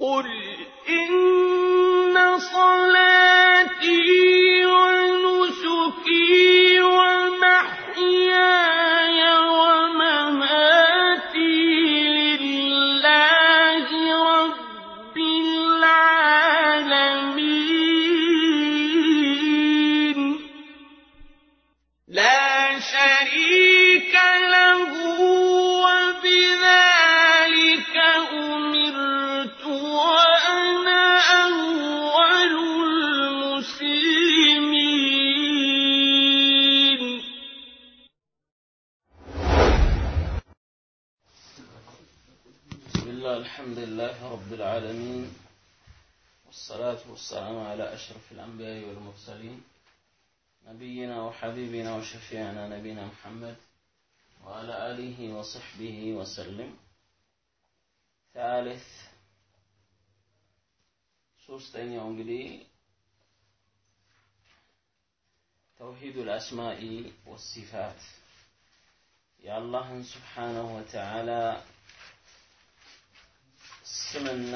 قل إن والسلام على أشرف الأنبياء والمرسلين نبينا وحبيبنا وشفيعنا نبينا محمد وعلى آله وصحبه وسلم ثالث ሶስተኛው እንግዲህ ተውሂዱ ልአስማኢ ወሲፋት የአላህን ስብሓነሁ ወተዓላ ስምና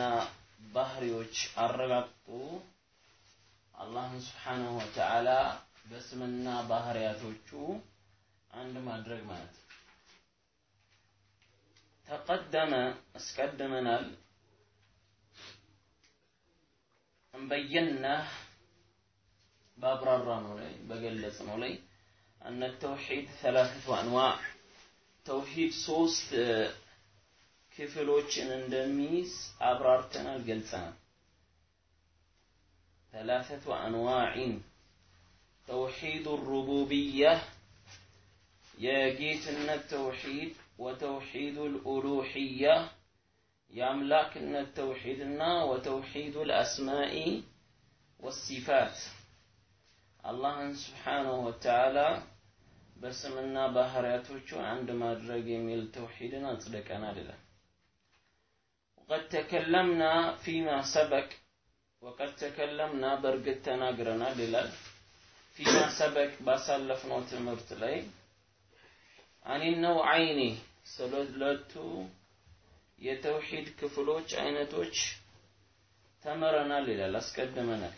ባህሪዎች አረጋግጡ አላህን ስብሓነሁ ወተዓላ በስምና ባህሪያቶቹ አንድ ማድረግ ማለት ነው። ተቀደመ አስቀድመናል እንበየናህ በአብራራ ነው ላይ በገለጽ ነው ላይ أن التوحيد ثلاثة أنواع توحيد ሶስት ክፍሎችን እንደሚይዝ አብራርተናል ገልጸናል ثلاثة أنواع توحيد الربوبية የጌትነት ተውሂድ ወተውሂዱ ልኡሉሕያ የአምላክነት ተውሂድና ወተውሂዱ ልአስማኢ ወሲፋት አላህን ስብሓንሁ ወተዓላ በስምና ባህሪያቶቹ አንድ ማድረግ የሚል ተውሂድን አጽድቀናል ይላል وقد تكلمنا فيما سبق وقد تكلمنا برقد تناقرنا للال فيما سبق ባሳለፍነው ትምህርት ላይ አን ነውዓይኒ ስለ ሁለቱ የተውሂድ ክፍሎች አይነቶች ተምረናል ይላል አስቀድመናል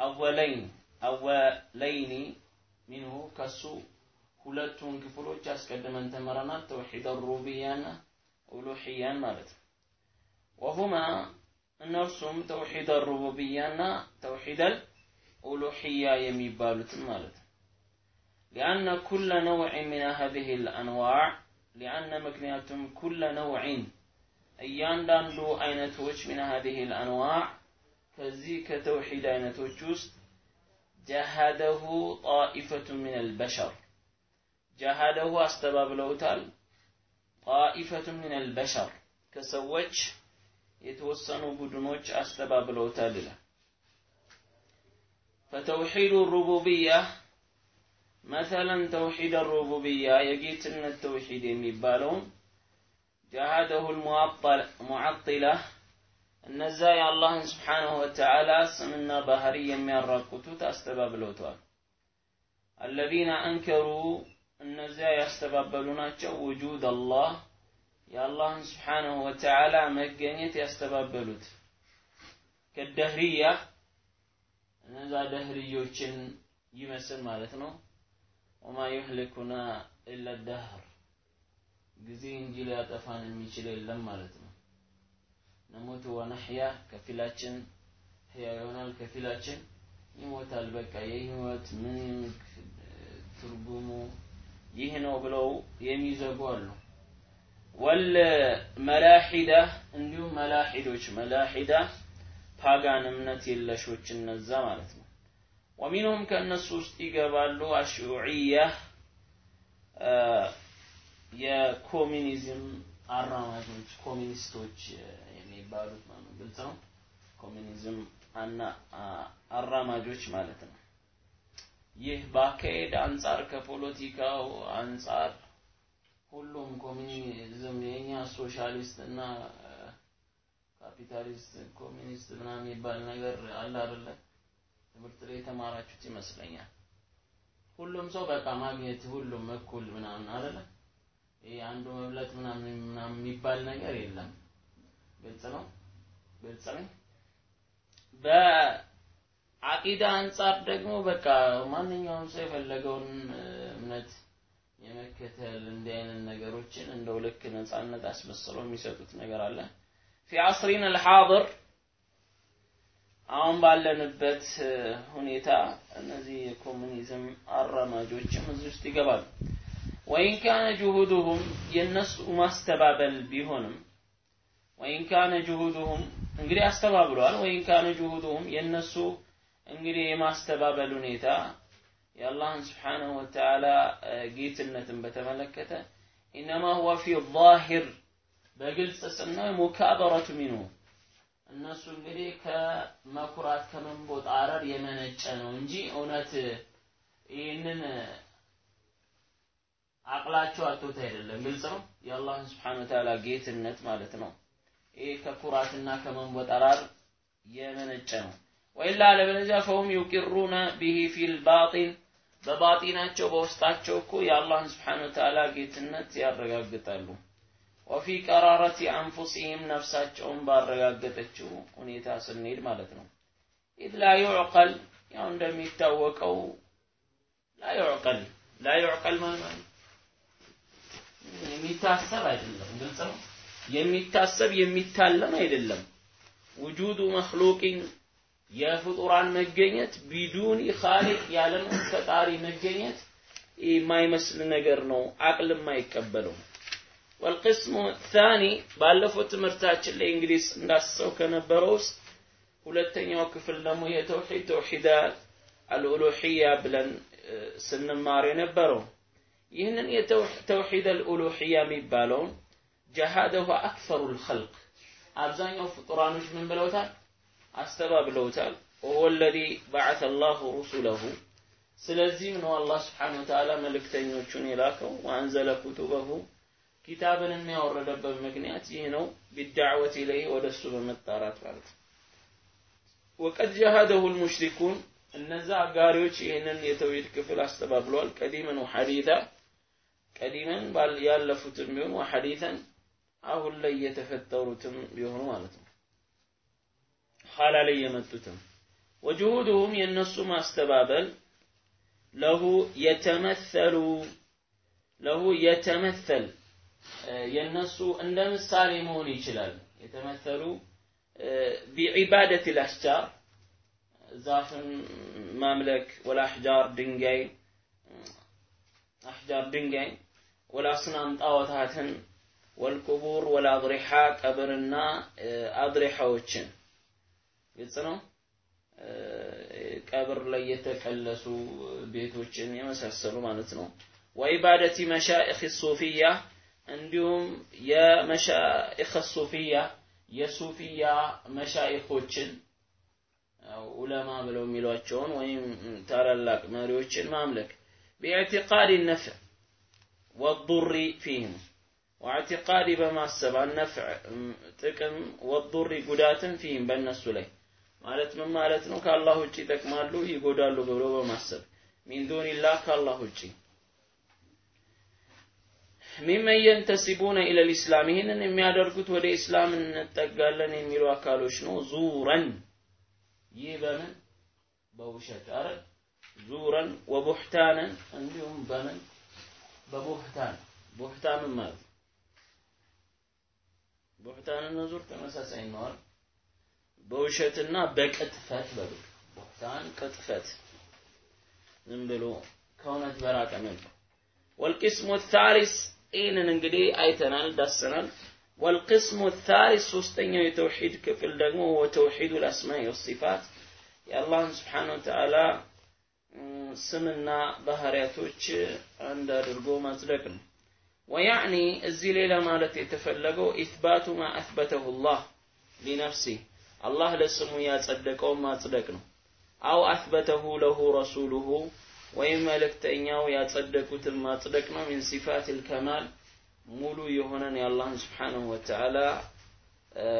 አወለይን አወለይኒ ሚንሁ ከሱ ሁለቱን ክፍሎች አስቀድመን ተምረናል ተውሂድ ሩቡብያና ኡሉሕያን ማለት ነው ወሁማ እነርሱም ተውሂድ ሩቡብያና ተውሂድ ኡሉሕያ የሚባሉትን ማለት ነው لأن كل نوع من هذه الأنواع لأن مكنياتهم كل نوع እያንዳንዱ አይነቶች من هذه الأنواع ከዚህ ከተውሂድ አይነቶች ውስጥ ጀሃደሁ ጣኢፈቱ من البشر ጀሃደሁ አስተባብለውታል ጣኢፈቱ من البشر ከሰዎች የተወሰኑ ቡድኖች አስተባብለውታል ይላል فتوحيد الربوبيه مثلا توحيد الربوبية يجيتنا التوحيد የሚባለውን جهاده المعطلة እነዛ የአላህን ስብሓንሁ ወተዓላ ስምና ባህሪ የሚያራቁቱት አስተባብለውተዋል አለዚነ አንከሩ እነዚያ ያስተባበሉ ናቸው። ውጁድ አላህ የአላህን ስብሓንሁ ወተዓላ መገኘት ያስተባበሉት። ከደህርያ እነዛ ደህርዮችን ይመስል ማለት ነው። ወማ ዩህሊኩና ኢላ ደህር ጊዜ እንጂ ሊያጠፋን የሚችል የለም ማለት ነው። ነሞቱ ወነሕያ ከፊላችን ሕያው ይሆናል። ከፊላችን ይሞታል። በቃ የህይወት ምን ትርጉሙ ይህ ነው ብለው የሚዘጉ አሉ። ወልመላሒዳ እንዲሁም መላሒዶች መላሒዳ ፓጋን እምነት የለሾች እነዛ ማለት ነው። ومنهم ከእነሱ ውስጥ ይገባሉ الشيوعية የኮሚኒዝም አራማጆች ኮሚኒስቶች የሚባሉት ግልጽ ነው? ኮሚኒዝም አራማጆች ማለት ነው ይህ በአካሄድ አንጻር ከፖለቲካው አንጻር ሁሉም ኮሚኒዝም የኛ ሶሻሊስት እና ካፒታሊስት ኮሚኒስት ምናምን የሚባል ነገር አለ አይደለ? ትምህርት ላይ የተማራችሁት ይመስለኛል። ሁሉም ሰው በቃ ማግኘት ሁሉም እኩል ምናምን አይደለ? ይሄ አንዱ መብለት ምናምን ምናምን የሚባል ነገር የለም። ግልጽ ነው? ግልጽ ነው በአቂዳ አንጻር ደግሞ በቃ ማንኛውም ሰው የፈለገውን እምነት የመከተል እንዲህ አይነት ነገሮችን እንደው ልክ ነፃነት አስመስለው የሚሰጡት ነገር አለ። ፊ አስሪን አልሓድር አሁን ባለንበት ሁኔታ እነዚህ የኮሙኒዝም አራማጆችም እዚህ ውስጥ ይገባሉ። ወይን ካነ ጁሁዱሁም የነሱ ማስተባበል ቢሆንም ወይን ካነ ጁሁዱሁም እንግዲህ አስተባብለዋል። ወይን ካነ ጁሁዱሁም የነሱ እንግዲህ የማስተባበል ሁኔታ የአላህን ስብሓንሁ ወተዓላ ጌትነትን በተመለከተ ኢነማ ሁወ ፊ ዛሂር በግልጽ ስናይ ሙካበረቱ ሚንሁ እነሱ እንግዲህ ከመኩራት ከመንቦጣረር የመነጨ ነው እንጂ እውነት ይህንን አቅላቸው አጥቶት አይደለም። ግልጽ ነው። የአላህን ስብሓነ ወተዓላ ጌትነት ማለት ነው። ይህ ከኩራትና ከመንቦጠራር የመነጨ ነው። ወኢላ አለበለዚያ ፈሁም ዩቂሩነ ቢሂ ፊል ባጢን በባጢናቸው በውስጣቸው እኮ የአላህን ስብሓነ ወተዓላ ጌትነት ያረጋግጣሉ። ወፊ ቀራረቲ አንፉሲህም ነፍሳቸውን ባረጋገጠችው ሁኔታ ስንሄድ ማለት ነው። ኢድ ላ ዩዕቀል ያው እንደሚታወቀው ላ ዩዕቀል ላ ዩዕቀል የሚታሰብ አይደለም። ግልጽ ነው። የሚታሰብ የሚታለም አይደለም። ውጁዱ መክሉቂን የፍጡራን መገኘት ቢዱኒ ኻሊቅ ያለም ፈጣሪ መገኘት የማይመስል ነገር ነው። አቅል የማይቀበለው ወልቅስሙ ታኒ ባለፈው ትምህርታችን ላይ እንግዲህ እንዳስሰው ከነበረው ውስጥ ሁለተኛው ክፍል ደግሞ የተውሂድ ተውሂድ አልኡሉሂያ ብለን ስንማር የነበረው ይህንን የተውሂድ አልኡሉሂያ የሚባለውን ጀሃደሁ አክሰሩ ልኸልቅ አብዛኛው ፍጡራኖች ምን ብለውታል? አስተባብለውታል። ወሁወ ለዚ በዓተ አላሁ ሩሱለሁ ስለዚህም ነው አላህ ስብሓነሁ ወተዓላ መልእክተኞቹን የላከው ወአንዘለ ኩቱበሁ ኪታብንም ያወረደበት ምክንያት ይህ ነው። ቢዳዕወት ኢለይህ ወደ እሱ በመጣራት ማለት ነው። ወቀድ ጀሃደሁ ልሙሽሪኩን እነዛ አጋሪዎች ይህንን የተውሂድ ክፍል አስተባብለዋል። ቀዲመን ወሐዲታ ቀዲመን ያለፉትም ቢሆኑ ወሐዲተን አሁን ላይ የተፈጠሩትም ቢሆኑ ማለት ነው። ኋላ ላይ የመጡትም ወጅሁድሁም የእነሱ ማስተባበል ለሁ የተመሰሉ ለሁ የተመሰል የነሱ እንደ ምሳሌ መሆን ይችላል። የተመሰሉ ቢዒባደት ልአሽጃር ዛፍን ማምለክ ወልአሕጃር ድንጋይ አሕጃር ድንጋይ ወልአስናም ጣዖታትን ወልቁቡር ወልአድሪሓ ቀብርና አድሪሓዎችን ግልጽ ነው። ቀብር ላይ የተቀለሱ ቤቶችን የመሳሰሉ ማለት ነው። ወኢባደቲ መሻኢኽ ሱፊያ እንዲሁም የመሻኢኽ ሱፊያ የሱፊያ መሻኢኾችን ዑለማ ብለው የሚሏቸውን ወይም ታላላቅ መሪዎችን ማምለክ ቢኢዕቲቃድ ነፍዕ ወዱሪ ፊህም ወኢዕቲቃድ በማሰብ አነፍዕ ጥቅም ወዱሪ ጉዳትን ፊህም በእነሱ ላይ ማለት ምን ማለት ነው? ከአላህ ውጭ ይጠቅማሉ ይጎዳሉ ብሎ በማሰብ ሚን ዱኒላህ ከአላህ ውጭ ሚመን የንተሲቡነ ኢለል ኢስላም ይህንን የሚያደርጉት ወደ ኢስላም እንጠጋለን የሚሉ አካሎች ነው። ዙረን ይህ በምን በውሸት አረ ዙረን ወቡህታንን እንዲሁም በምን በቡህታን ቡህታን ማለት ቡህታንና ዙር ተመሳሳይ ነው? በውሸትና በቅጥፈት በሉ። ቡህታን ቅጥፈት። ዝም ብሎ ከእውነት በራቀ መልኩ። ወልቅስሙ ታሊስ ይህንን እንግዲህ አይተናል ዳሰናል። ወልቅስሙ ታሊስ ሶስተኛው የተውሂድ ክፍል ደግሞ ወተውሂዱ ልአስማኢ ወሲፋት። የአላህን ስብሓን ወተዓላ ስምና ባህሪያቶች አንድ አድርጎ ማጽደቅ ነው። ወያዕኒ እዚህ ሌላ ማለት የተፈለገው ኢትባቱ ማ አትበተሁ ላህ ሊነፍሲህ አላህ ለስሙ ያጸደቀውን ማጽደቅ ነው። አው አትበተሁ ለሁ ረሱሉሁ ወይም መልእክተኛው ያጸደቁትን ማጽደቅ ነው። ሚን ሲፋት ልከማል ሙሉ የሆነን የአላህን ስብሓንሁ ወተዓላ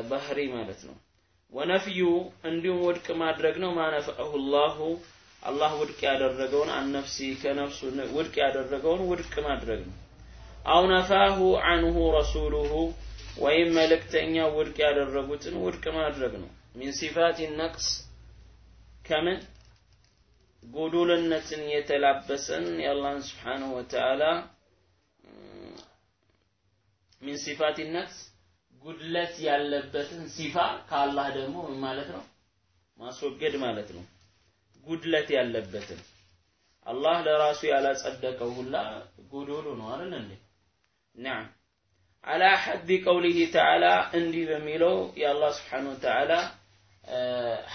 ባህሪ ማለት ነው። ወነፍዩ እንዲሁም ውድቅ ማድረግ ነው። ማነፈአሁ ላሁ አላህ ውድቅ ያደረገውን አነፍሲ ከነፍሱ ውድቅ ያደረገውን ውድቅ ማድረግ ነው። አው ነፋሁ አንሁ ረሱሉሁ ወይም መልእክተኛ ውድቅ ያደረጉትን ውድቅ ማድረግ ነው። ሚን ሲፋት ነቅስ ከምን? ጎዶልነትን የተላበሰን የአላህን ስብሓንሁ ወተዓላ ሚን ሲፋት ነቅስ ጉድለት ያለበትን ሲፋ ከአላህ ደግሞ ምን ማለት ነው? ማስወገድ ማለት ነው። ጉድለት ያለበትን አላህ ለራሱ ያላጸደቀው ሁላ ጎዶሎ ነው አይደል እንዴ? ናም አላ ሐድ ቀውሊህ ተዓላ እንዲህ በሚለው የአላህ ስብሓን ወተዓላ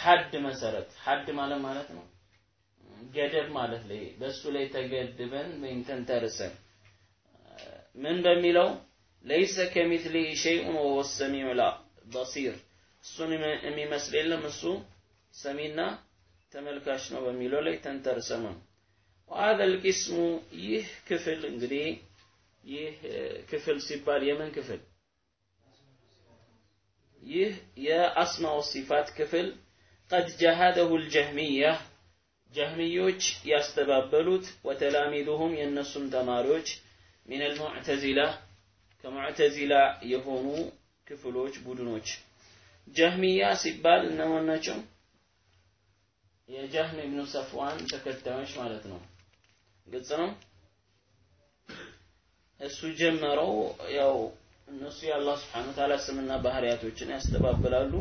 ሐድ መሰረት ሐድ ማለት ማለት ነው ገደብ ማለት ላይ በእሱ ላይ ተገድበን ወይም ተንተርሰን ምን በሚለው ለይሰ ከሚትሊህ ሸይኡን ወወ ሰሚዑ በሲር እሱን የሚመስል የለም እሱ ሰሚና ተመልካች ነው በሚለው ላይ ተንተርሰን ነው وهذا القسم ይህ ክፍል እንግዲህ ይህ ክፍል ሲባል የምን ክፍል? ይህ የአስማው ሲፋት ክፍል ቀድ ጀሃደሁ ልጀህሚያ ጀህሚዮች ያስተባበሉት ወተላሚዱሁም የእነሱም ተማሪዎች ሚነል ሙዕተዚላ ከሙዕተዚላ የሆኑ ክፍሎች ቡድኖች ጀህሚያ ሲባል እነማን ናቸው? የጀህም ኢብኑ ሰፍዋን ተከታዮች ማለት ነው። ግልጽ ነው። እሱ ጀመረው። ያው እነሱ የአላህ ስብሓን ወተዓላ ስምና ባህሪያቶችን ያስተባብላሉ።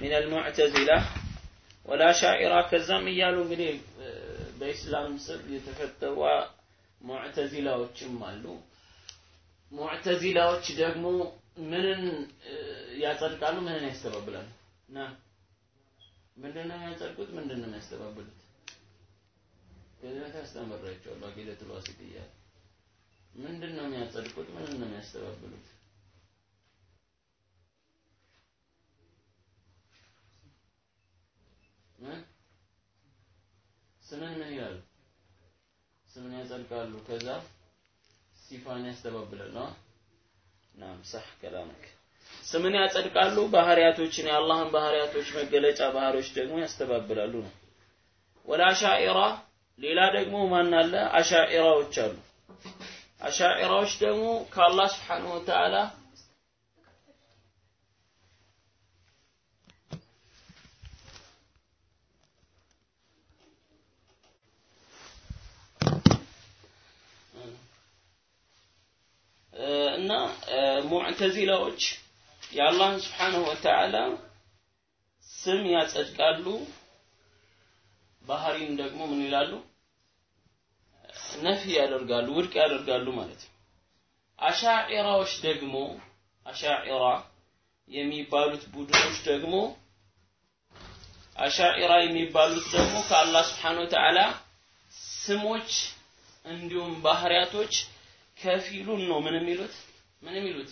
ሚን አልሙዕተዚላ ወላ ሻኢራ ከዛም እያሉ እንግዲህ በኢስላም ስር የተፈጠሩ ሙዕተዚላዎችም አሉ። ሙዕተዚላዎች ደግሞ ምንን ያጸድቃሉ? ምንን ያስተባብላሉ? ና ምንድን ነው የሚያጸድቁት? ምንድን በፊት አስተምሬያቸዋለሁ። አቂደቱል ዋሲጥያ ምንድን ነው የሚያጸድቁት? ምንን ነው የሚያስተባብሉት ስምን ምን ይላሉ? ስምን ያጸድቃሉ? ከዛ ሲፋን ያስተባብላሉ። ናም ሰህ ከላምክ። ስምን ያጸድቃሉ? ባህሪያቶችን የአላህን ባህሪያቶች መገለጫ ባህሪዎች ደግሞ ያስተባብላሉ ነው። ወላ አሻኢራ ሌላ ደግሞ ማን አለ? አሻኢራዎች አሉ አሻኢራዎች ደግሞ ከአላህ ስብሓንሁ ወተዓላ እና ሙዕተዚላዎች የአላህን ስብሓንሁ ወተዓላ ስም ያጸድቃሉ። ባህሪን ደግሞ ምን ይላሉ ነፊ ያደርጋሉ ውድቅ ያደርጋሉ ማለት ነው አሻዒራዎች ደግሞ አሻዒራ የሚባሉት ቡድኖች ደግሞ አሻዒራ የሚባሉት ደግሞ ከአላህ ስብሓን ወተዓላ ስሞች እንዲሁም ባህሪያቶች ከፊሉን ነው ምን የሚሉት ምን የሚሉት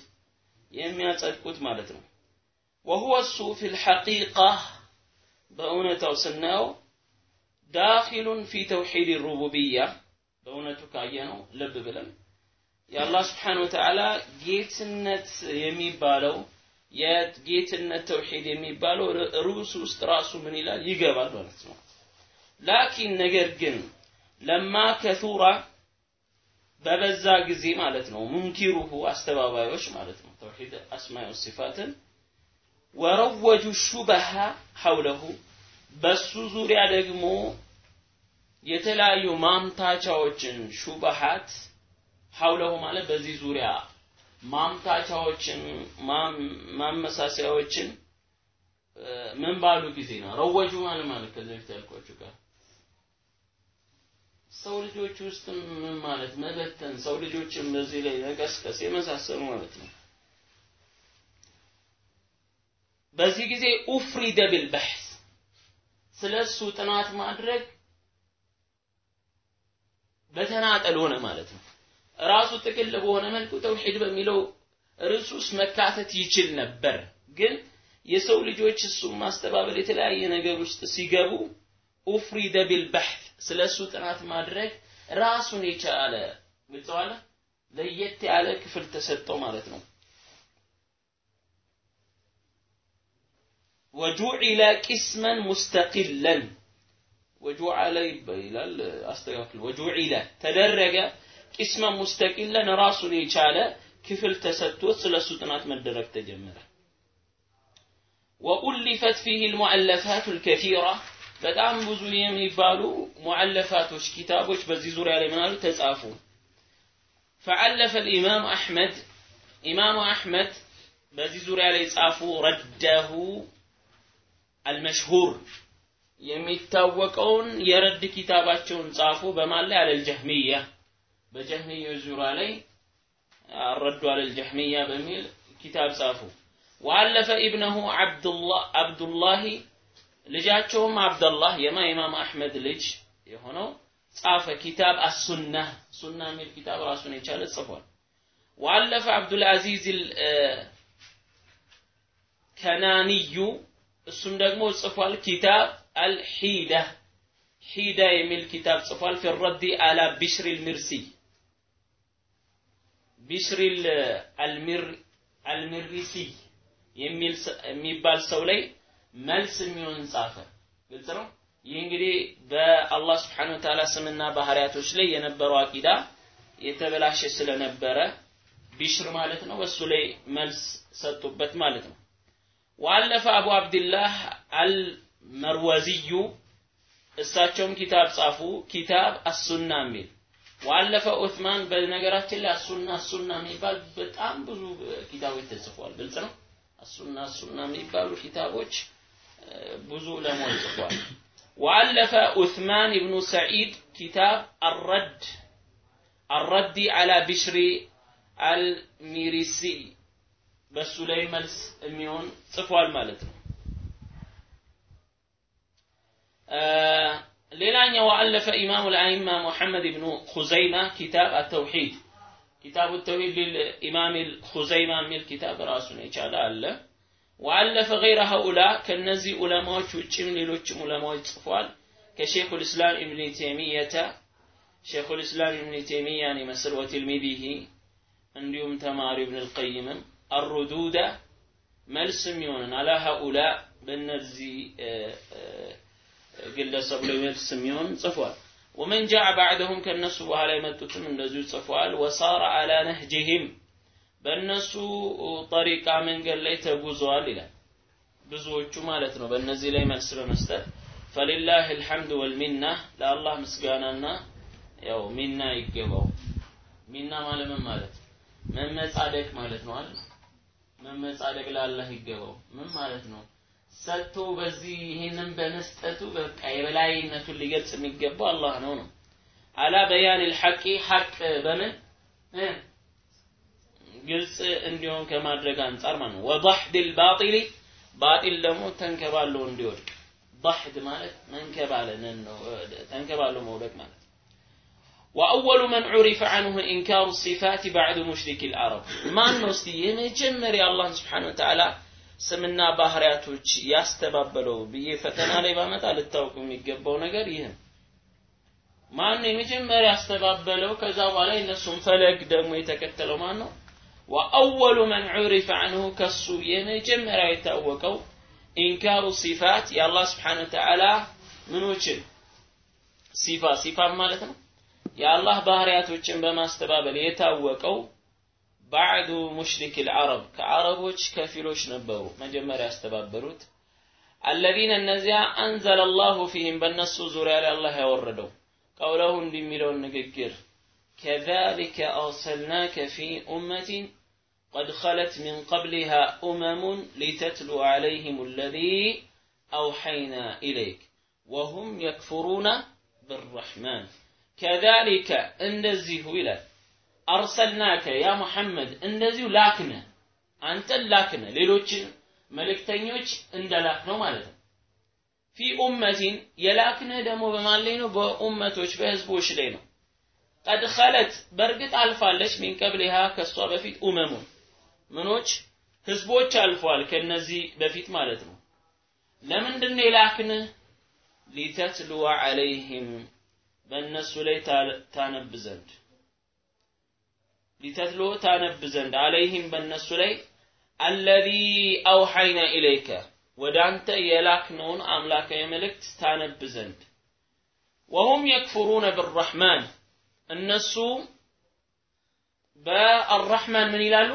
የሚያጸድቁት ማለት ነው وهو እሱ في الحقيقة በእውነታው ስናየው ዳኺሉ ፊ ተውሒድ ሩቡብያ በእውነቱ ካየነው ልብ ብለን የአላህ ስብሓን ወተዓላ ጌትነት የሚባለው የጌትነት ተውሒድ የሚባለው ርዕሱ ውስጥ ራሱ ምን ይላል? ይገባል ማለት ነው። ላኪን ነገር ግን ለማ ከቱራ በበዛ ጊዜ ማለት ነው ሙንኪሩሁ አስተባባዮች ማለት ነው ተውሒድ አስማኢ ሲፋትን ወረወጁ ሹበሃ ሐውለሁ በሱ ዙሪያ ደግሞ የተለያዩ ማምታቻዎችን ሹበሃት ሐውለሁ ማለት በዚህ ዙሪያ ማምታቻዎችን ማመሳሰያዎችን ምን ባሉ ጊዜ ነው? ረወጁ ማለት ማለት ከዚህ በፊት ያልኳችሁ ጋር ሰው ልጆች ውስጥ ምን ማለት? መበተን ሰው ልጆችን በዚህ ላይ መቀስቀስ የመሳሰሉ ማለት ነው። በዚህ ጊዜ ኡፍሪደ ቢልበሕስ ስለ እሱ ጥናት ማድረግ በተናጠል ሆነ ማለት ነው። ራሱ ጥቅል በሆነ መልኩ ተውሂድ በሚለው ርዕስ ውስጥ መካተት ይችል ነበር። ግን የሰው ልጆች እሱን ማስተባበል የተለያየ ነገር ውስጥ ሲገቡ ኡፍሪደ ቢልበሕት ስለ እሱ ጥናት ማድረግ ራሱን የቻለ ግልጸዋለ ለየት ያለ ክፍል ተሰጠው ማለት ነው። ወጁዒለ ቂስመን ሙስተቂለን ወጁዓለ ይላል አስተካክል ወጁዒለ ተደረገ ቂስመን ሙስተቂለን ራሱን የቻለ ክፍል ተሰጥቶት ስለሱ ጥናት መደረግ ተጀመረ። ወኡሊፈት ፊህ ልሙአለፋት ልከቲራ በጣም ብዙ የሚባሉ ሙአለፋቶች ኪታቦች በዚህ ዙሪያ ላይ ምናሉ ተጻፉ። ፈዓለፈ ልኢማም አሕመድ ኢማሙ አሕመድ በዚህ ዙሪያ ላይ ጻፉ ረደሁ አልመሽሁር የሚታወቀውን የረድ ኪታባቸውን ጻፉ በማን ላይ? አለል ጀህሚያ። በጀህሚዮች ላይ አረዱ አለል በሚል ኪታብ ጻፉ። ወአለፈ ኢብነሁ አብዱላህ ልጃቸውም አብደላህ የማ ኢማም አሕመድ ልጅ የሆነው ጻፈ ኪታብ አሱና ሱና የሚል ኪታብ ራሱን የቻለ ጽፏል። ወአለፈ አብዱልአዚዝ ከናንዩ። እሱም ደግሞ ጽፏል ኪታብ አልሂዳ ሂዳ የሚል ኪታብ ጽፏል ፊ ረዲ አላ ቢሽር ልሚርሲ ቢሽር አልሚሪሲ የሚባል ሰው ላይ መልስ የሚሆን ጻፈ ግልጽ ነው ይህ እንግዲህ በአላህ ስብሓን ወተዓላ ስምና ባህሪያቶች ላይ የነበረው አቂዳ የተበላሸ ስለነበረ ቢሽር ማለት ነው በሱ ላይ መልስ ሰጡበት ማለት ነው ወአለፈ አቡ አብድላህ አልመርወዚዩ እሳቸውም ኪታብ ጻፉ። ኪታብ አሱና የሚል ወአለፈ ዑትማን በነገራችን ላይ አሱና አሱና የሚባል በጣም ብዙ ኪታቦች ተጽፏል ግልጽ ነው? አሱና አሱና የሚባሉ ኪታቦች ብዙ ለሞች ጽፏል ወአለፈ ዑትማን ኢብኑ ሰዒድ ኪታብ አረድ አረዲ አላ ቢሽሪ አልሚሪሲ በሱ ላይ መልስ የሚሆን ጽፏል ማለት ነው ሌላኛው ወአለፈ ኢማሙ ልአይማ ሙሐመድ ብኑ ኹዘይማ ኪታብ አተውሒድ ኪታቡ ተውሂድ ሊልኢማም ኹዘይማ የሚል ኪታብ ራሱን የቻለ አለ ወአለፈ ገይረ ሀኡላ ከነዚህ ዑለማዎች ውጭም ሌሎችም ዑለማዎች ጽፏል ከሼኹ ልእስላም ኢብን ቴሚየተ ሼኹ ልእስላም ኢብን ቴሚያን ይመስል ወትልሚዲሂ እንዲሁም ተማሪ ኢብን ልቀይምም አሩዱደ መልስም ይሆንን አላ ሀኡላ በእነዚህ ግለሰብ ላይ መልስ የሚሆን ጽፏል። ወመን ጃዕ ባዕደሁም ከእነሱ በኋላ የመጡትም እንደዚሁ ጽፏል። ወሳረ አላ ነህጅህም በእነሱ ጠሪቃ መንገድ ላይ ተጉዘዋል ይላል። ብዙዎቹ ማለት ነው በእነዚህ ላይ መልስ በመስጠት ፈሊላህ አልሐምድ ወልሚና ለአላህ ምስጋናና ያው ሚና ይገባው። ሚና ማለት ምን ማለት መመጻደቅ ማለት ነው አይደል? መመጻደቅ ለአላህ ይገባው። ምን ማለት ነው ستو بزي هنن بنستتو بك أي بلاي إنتو اللي قلت سمي قبو الله نونو على بيان الحكي حق بمن جلس انديون كما درقان ترمن وضحد الباطل باطل لمو تنكبالو انديور ضحد مالك منكبال ننو تنكبالو مولك مالك وأول من عرف عنه إنكار الصفات بعد مشرك العرب ما نستيه من جمري الله سبحانه وتعالى ስምና ባህሪያቶች ያስተባበለው ብዬ ፈተና ላይ ባመጣ ልታውቁ የሚገባው ነገር ይህ ማን ነው የመጀመሪያ ያስተባበለው? ከዛ በኋላ የነሱን ፈለግ ደግሞ የተከተለው ማን ነው ወአወሉ መን ዑሪፈ አንሁ ከሱ የመጀመሪያ የታወቀው ኢንካሩ ሲፋት የአላህ ስብሓን ወተዓላ ምኖችን? ሲፋ ሲፋ ማለት ነው። የአላህ ባህሪያቶችን በማስተባበል የታወቀው ባዕዱ ሙሽሪክ ልዓረብ ከዓረቦች ከፊሎች ነበሩ መጀመሪያ ያስተባበሉት አለዚነ እነዚያ አንዘለ አላሁ ፊህም በእነሱ ዙሪያ ላይ አላህ ያወረደው ቀውለሁ እንዲህ የሚለውን ንግግር كذلك أرسلناك في أمة قد خلت من قبلها أمم لتتلو عليهم الذي أوحينا إليك وهم يكفرون بالرحمن كذلك እንደዚሁ ይላል አርሰልናከ ያ ሙሐመድ እንደዚሁ ላክነ አንተን ላክነ ሌሎችን መልእክተኞች እንደላክ ነው ማለት ነው። ፊ ኡመቲን የላክነ ደግሞ በማን ላይ ነው? በኡመቶች በህዝቦች ላይ ነው። ቀድ ኸለት በእርግጥ አልፋለች ሚን ቀብሊሃ ከእሷ በፊት ኡመሙን። ምኖች? ህዝቦች አልፏል ከነዚህ በፊት ማለት ነው። ለምንድን ነው የላክንህ ሊተትሉዋ ዐለይህም በእነሱ ላይ ታነብ ዘንድ ሊተትሎ ታነብ ዘንድ አለይህም በእነሱ ላይ አለዚ አውሐይና ኢለይከ ወደ አንተ የላክነውን አምላካዊ መልእክት ታነብ ዘንድ። ወሁም የክፍሩነ ብራሕማን እነሱ በአራሕማን ምን ይላሉ?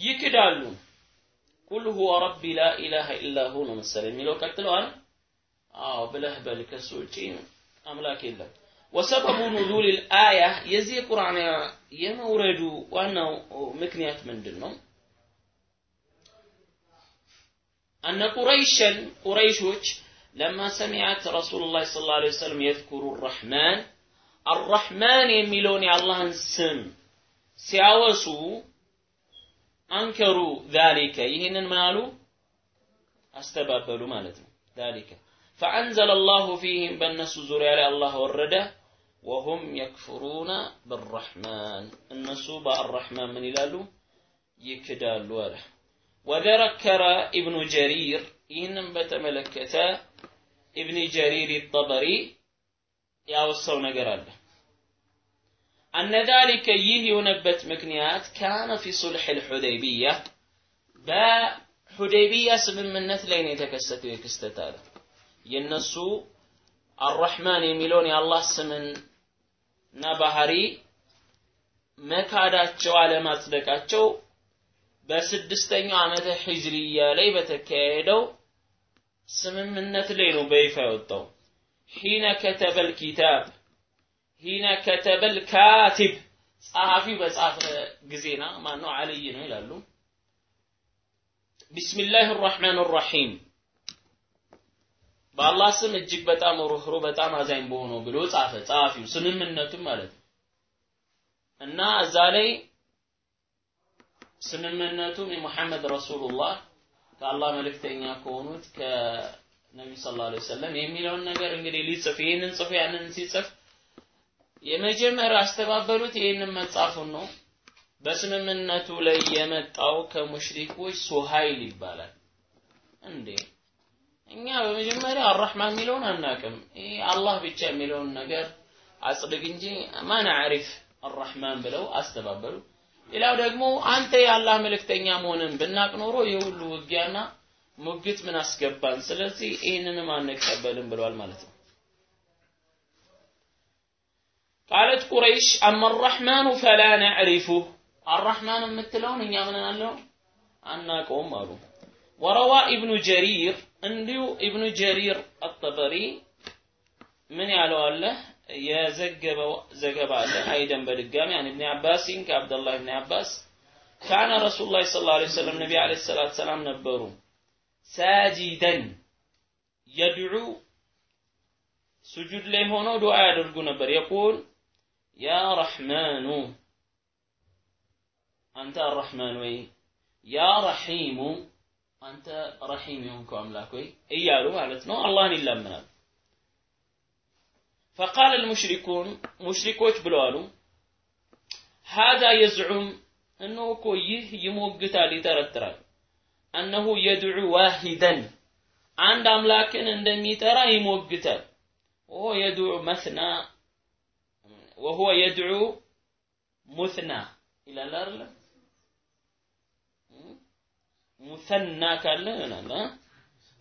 ይክዳሉ። ቁል ሁወ ረቢ ላ ኢላሃ ኢላ ሁ ነው መሰለኝ የሚለው ቀጥለዋል አዎ ብለህ በል ከሱ ውጪ አምላክ የለም وسبب نزول الآية يزي قرآن يما أريدو وأنه مكنيات من دلنم. أن قريشا قريشوش لما سمعت رسول الله صلى الله عليه وسلم يذكر الرحمن الرحمن يميلوني الله سم. سيعوسو أنكروا ذلك. يهن المال أستبابلوا بلو مالتهم ذلك. فأنزل الله فيهم بل نسو على الله ورده. وهم يكفرون بالرحمن እነሱ በአራሕማን ምን ይላሉ ይክዳሉ አለ وذكر ابن جرير ይህንን በተመለከተ ኢብን ጀሪር ጠበሪ ያወሳው ነገር አለ أن ذلك ይህ የሆነበት ምክንያት كان في صلح الحديبية በሁዴቢያ ስምምነት ላይ ነው የተከሰተው የክስተት አለ የነሱ አራሕማን የሚለውን የአላህ ስምን እና ባህሪ መካዳቸው አለማጽደቃቸው በስድስተኛው ዓመተ ሂጅሪያ ላይ በተካሄደው ስምምነት ላይ ነው በይፋ የወጣው። ሒነ ከተበል ኪታብ ሂነ ከተበል ካቲብ። ጸሐፊው በጻፈ ጊዜና ማነው? አልይ ነው ይላሉ። ቢስሚላህ ራሕማን ራሒም በአላህ ስም እጅግ በጣም ሩህሩህ በጣም አዛኝ በሆነው ብሎ ጻፈ። ጸሐፊው ስምምነቱም ማለት ነው። እና እዛ ላይ ስምምነቱም የሙሐመድ ረሱሉላህ ከአላህ መልእክተኛ ከሆኑት ከነቢዩ ስ ላ ሰለም የሚለውን ነገር እንግዲህ ሊጽፍ ይህንን ጽፎ ያንን ሲጽፍ የመጀመሪያ ያስተባበሉት ይህንን መጻፉን ነው። በስምምነቱ ላይ የመጣው ከሙሽሪኮች ሱሃይል ይባላል። እንዴ እኛ በመጀመሪያ አራሕማን የሚለውን አናቅም። ይህ አላህ ብቻ የሚለውን ነገር አጽድቅ እንጂ ማን አሪፍ አራሕማን ብለው አስተባበሉ። ሌላው ደግሞ አንተ የአላህ መልእክተኛ መሆንን ብናቅ ኖሮ የሁሉ ውጊያና ሙግት ምን አስገባን? ስለዚህ ይህንንም አንቀበልም ብለዋል ማለት ነው። ቃለት ቁረይሽ አማ አራሕማኑ ፈላ ነዕሪፉህ አራሕማን የምትለውን እኛ ምን አለው አናቀውም አሉ። ወረዋ ኢብኑ ጀሪር እንዲሁ ኢብኑ ጀሪር አጠበሪ ምን ያለው አለ? የዘገበው ዘገባ አለ። አይደን በድጋሚ አን ኢብኑ አባሲን ከአብደላህ ኢብኑ አባስ ካነ ረሱሉላህ ሰለላሁ ዐለይሂ ወሰለም ነቢ ዐለይሂ ሰላቱ ሰላም ነበሩ። ሳጂደን የድዑ ስጁድ ላይ ሆነው ዱዓ ያደርጉ ነበር። የቁል ያ ረሕማኑ አንተ አራሕማን ወይ? ያ ረሒሙ አንተ ረሂም የሆንከው አምላክ ወይ? እያሉ ማለት ነው። አላህን ይለምናል ፈቃለ ልሙሽሪኩን ሙሽሪኮች ብለዋሉ ሀዛ የዝዑም እነሆ እኮ ይህ ይሞግታል ይጠረጥራል። አነሁ የድዑ ዋሂደን አንድ አምላክን እንደሚጠራ ይሞግታል። ወሆ የድዑ መስና ወሆ የድዑ ሙስና ይላል አይደለም ሙሰና ካለ ይሆናል።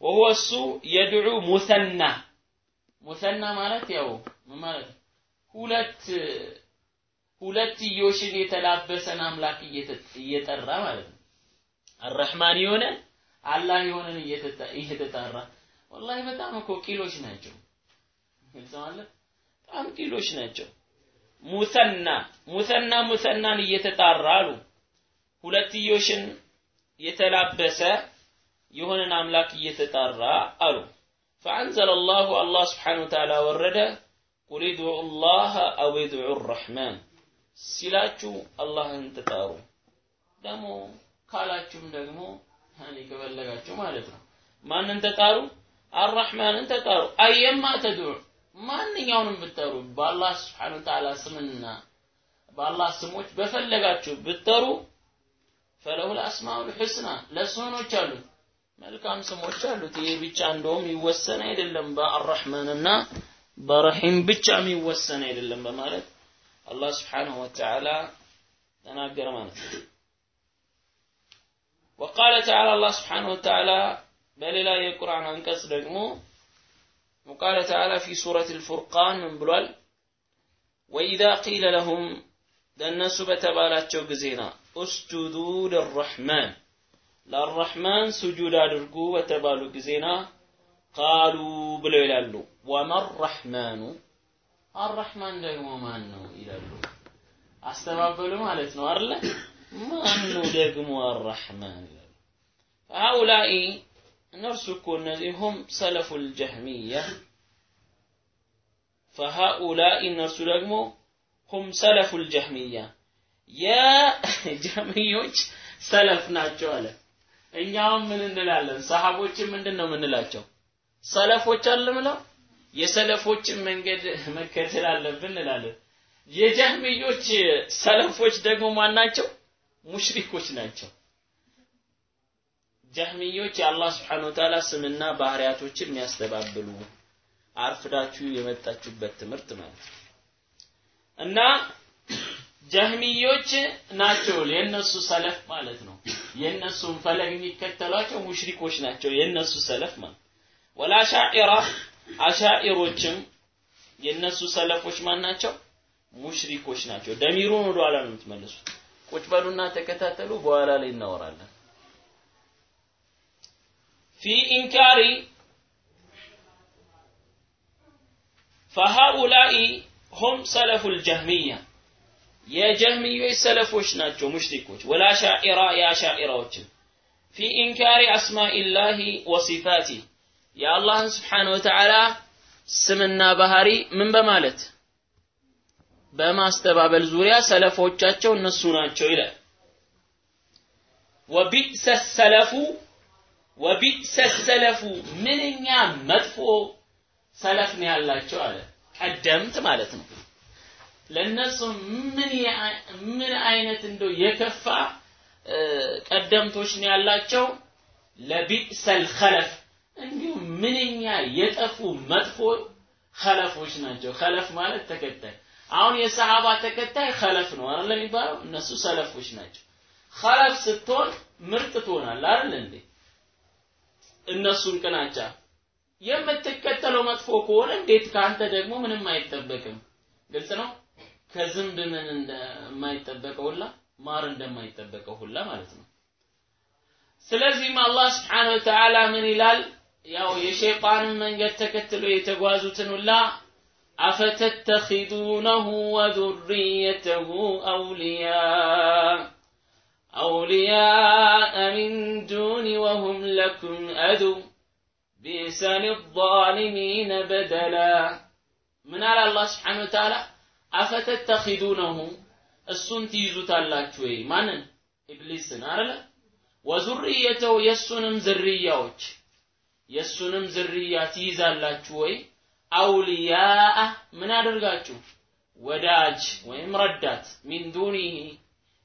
ወሁወ እሱ የድዑ ሙሰና። ሙሰና ማለት ያው ማለት? ሁለት ሁለትዮሽን የተላበሰን አምላክ እየጠራ ማለት ነው። አረህማን የሆነ አላህ የሆነን እየተጠራ። ወላሂ በጣም እኮ ቂሎች ናቸው። ግልጽ በጣም ቂሎች ናቸው። ሙሰና ሙሰና ሙሰናን እየተጣራ አሉ። ሁለትዮሽን የተላበሰ የሆነን አምላክ እየተጣራ አሉ። فأنزل الله الله سبحانه وتعالى ورد قل ادعوا الله أو ادعوا الرحمن ሲላችሁ አላህን ተጣሩ ደግሞ ካላችሁም ደግሞ ያኔ ከፈለጋችሁ ማለት ነው ማንን ተጣሩ አራሕማንን ተጣሩ አየማ ተድዑ ማንኛውንም ብትጠሩ በአላህ ስብሓን ተዓላ ስምና በአላህ ስሞች በፈለጋችሁ ብትጠሩ ፈለሁል አስማኡል ሑስና ለስሆኖች አሉት መልካም ስሞች አሉት። ይሄ ብቻ እንደውም ይወሰን አይደለም በአራሕማንና በረሒም ብቻ የሚወሰን አይደለም በማለት አላህ ስብሓንሁ ወተዓላ ተናገረ ማለት ነው። وقال تعالى الله سبحانه وتعالى በሌላ የቁርአን አንቀጽ ደግሞ وقال تعالى في سورة الفرقان من بلال وإذا قيل لهم ለእነሱ በተባላቸው ጊዜና ኡስጁዱ ልረሕማን ለአረሕማን ስጁድ አድርጉ በተባሉ ጊዜና ቃሉ ብለው ይላሉ ወመን ረሕማኑ አረሕማን ደግሞ ማን ነው ይላሉ አስተባበሉ ማለት ነው አይደለ ማን ነው ደግሞ አረሕማን ይላሉ ሃኡላኢ እነርሱ እኮ እነዚህ ሁም ሰለፉ ልጀህሚያ ፈሃኡላኢ እነርሱ ደግሞ ሁም ሰለፉ ልጀህሚያ የጀህሚዮች ሰለፍ ናቸው አለ። እኛውም ምን እንላለን? ሰሃቦችን ምንድን ነው የምንላቸው? ሰለፎች አለምለው የሰለፎችን መንገድ መከተል አለብን እንላለን። የጀህሚዮች ሰለፎች ደግሞ ማን ናቸው? ሙሽሪኮች ናቸው። ጀህሚዮች የአላህ ስብሓን ወተዓላ ስምና ባህሪያቶችን የሚያስተባብሉ አርፍዳችሁ የመጣችሁበት ትምህርት ማለት ነው። እና ጀህሚዮች ናቸው የነሱ ሰለፍ ማለት ነው የነሱን ፈለግ የሚከተሏቸው ሙሽሪኮች ናቸው የነሱ ሰለፍ ማለት ወላ ሻዒራ አሻኢሮችም የነሱ ሰለፎች ማን ናቸው ሙሽሪኮች ናቸው ደሚሩን ወደ ኋላ ነው የምትመልሱት ቁጭ በሉና ተከታተሉ በኋላ ላይ እናወራለን ፊ ኢንካሪ فهؤلاء هم سلف الجهمية የጀህሚዮች ሰለፎች ናቸው ሙሽሪኮች። ወላ ሻኢራ የአሻኢራዎችም ፊ ኢንካሪ አስማኢላሂ ወሲፋቲ የአላህን ስብሓን ወተዓላ ስምና ባህሪ ምን በማለት? በማስተባበል ዙሪያ ሰለፎቻቸው እነሱ ናቸው ይላል። ወቢእሰ ሰለፉ ወቢእሰ ሰለፉ ምንኛ መጥፎ ሰለፍ ነው ያላቸው አለ። ቀደምት ማለት ነው ለነሱ ምን አይነት እንደው የከፋ ቀደምቶች ነው ያላቸው? ለቢእሰል ኸለፍ። እንዲሁም ምንኛ የጠፉ መጥፎ ኸለፎች ናቸው። ኸለፍ ማለት ተከታይ። አሁን የሰሃባ ተከታይ ኸለፍ ነው አይደል የሚባለው? እነሱ ሰለፎች ናቸው። ኸለፍ ስትሆን ምርጥ ትሆናል አይደል እንዴ? እነሱን ቅናቻ። የምትከተለው መጥፎ ከሆነ እንዴት ከአንተ ደግሞ ምንም አይጠበቅም? ግልጽ ነው ከዝንብ ምን እንደማይጠበቀው ሁላ ማር እንደማይጠበቀው ሁላ ማለት ነው ስለዚህም አላህ ስብሓን ወተዓላ ምን ይላል ያው የሸይጣንን መንገድ ተከትሎ የተጓዙትን ሁላ أفتتخذونه وذريته أولياء أولياء من دون وهم لكم أدو بئس للظالمين بدلا من على الله سبحانه وتعالى አፈተተኺዱነሁ? እሱን ትይዙታላችሁ ወይ? ማንን? ኢብሊስን አይደለ? ወዙርየተው የሱንም ዝርያዎች። የሱንም ዝርያ ትይዛላችሁ ወይ? አውልያ ምን አደርጋችሁ? ወዳጅ ወይም ረዳት። ሚን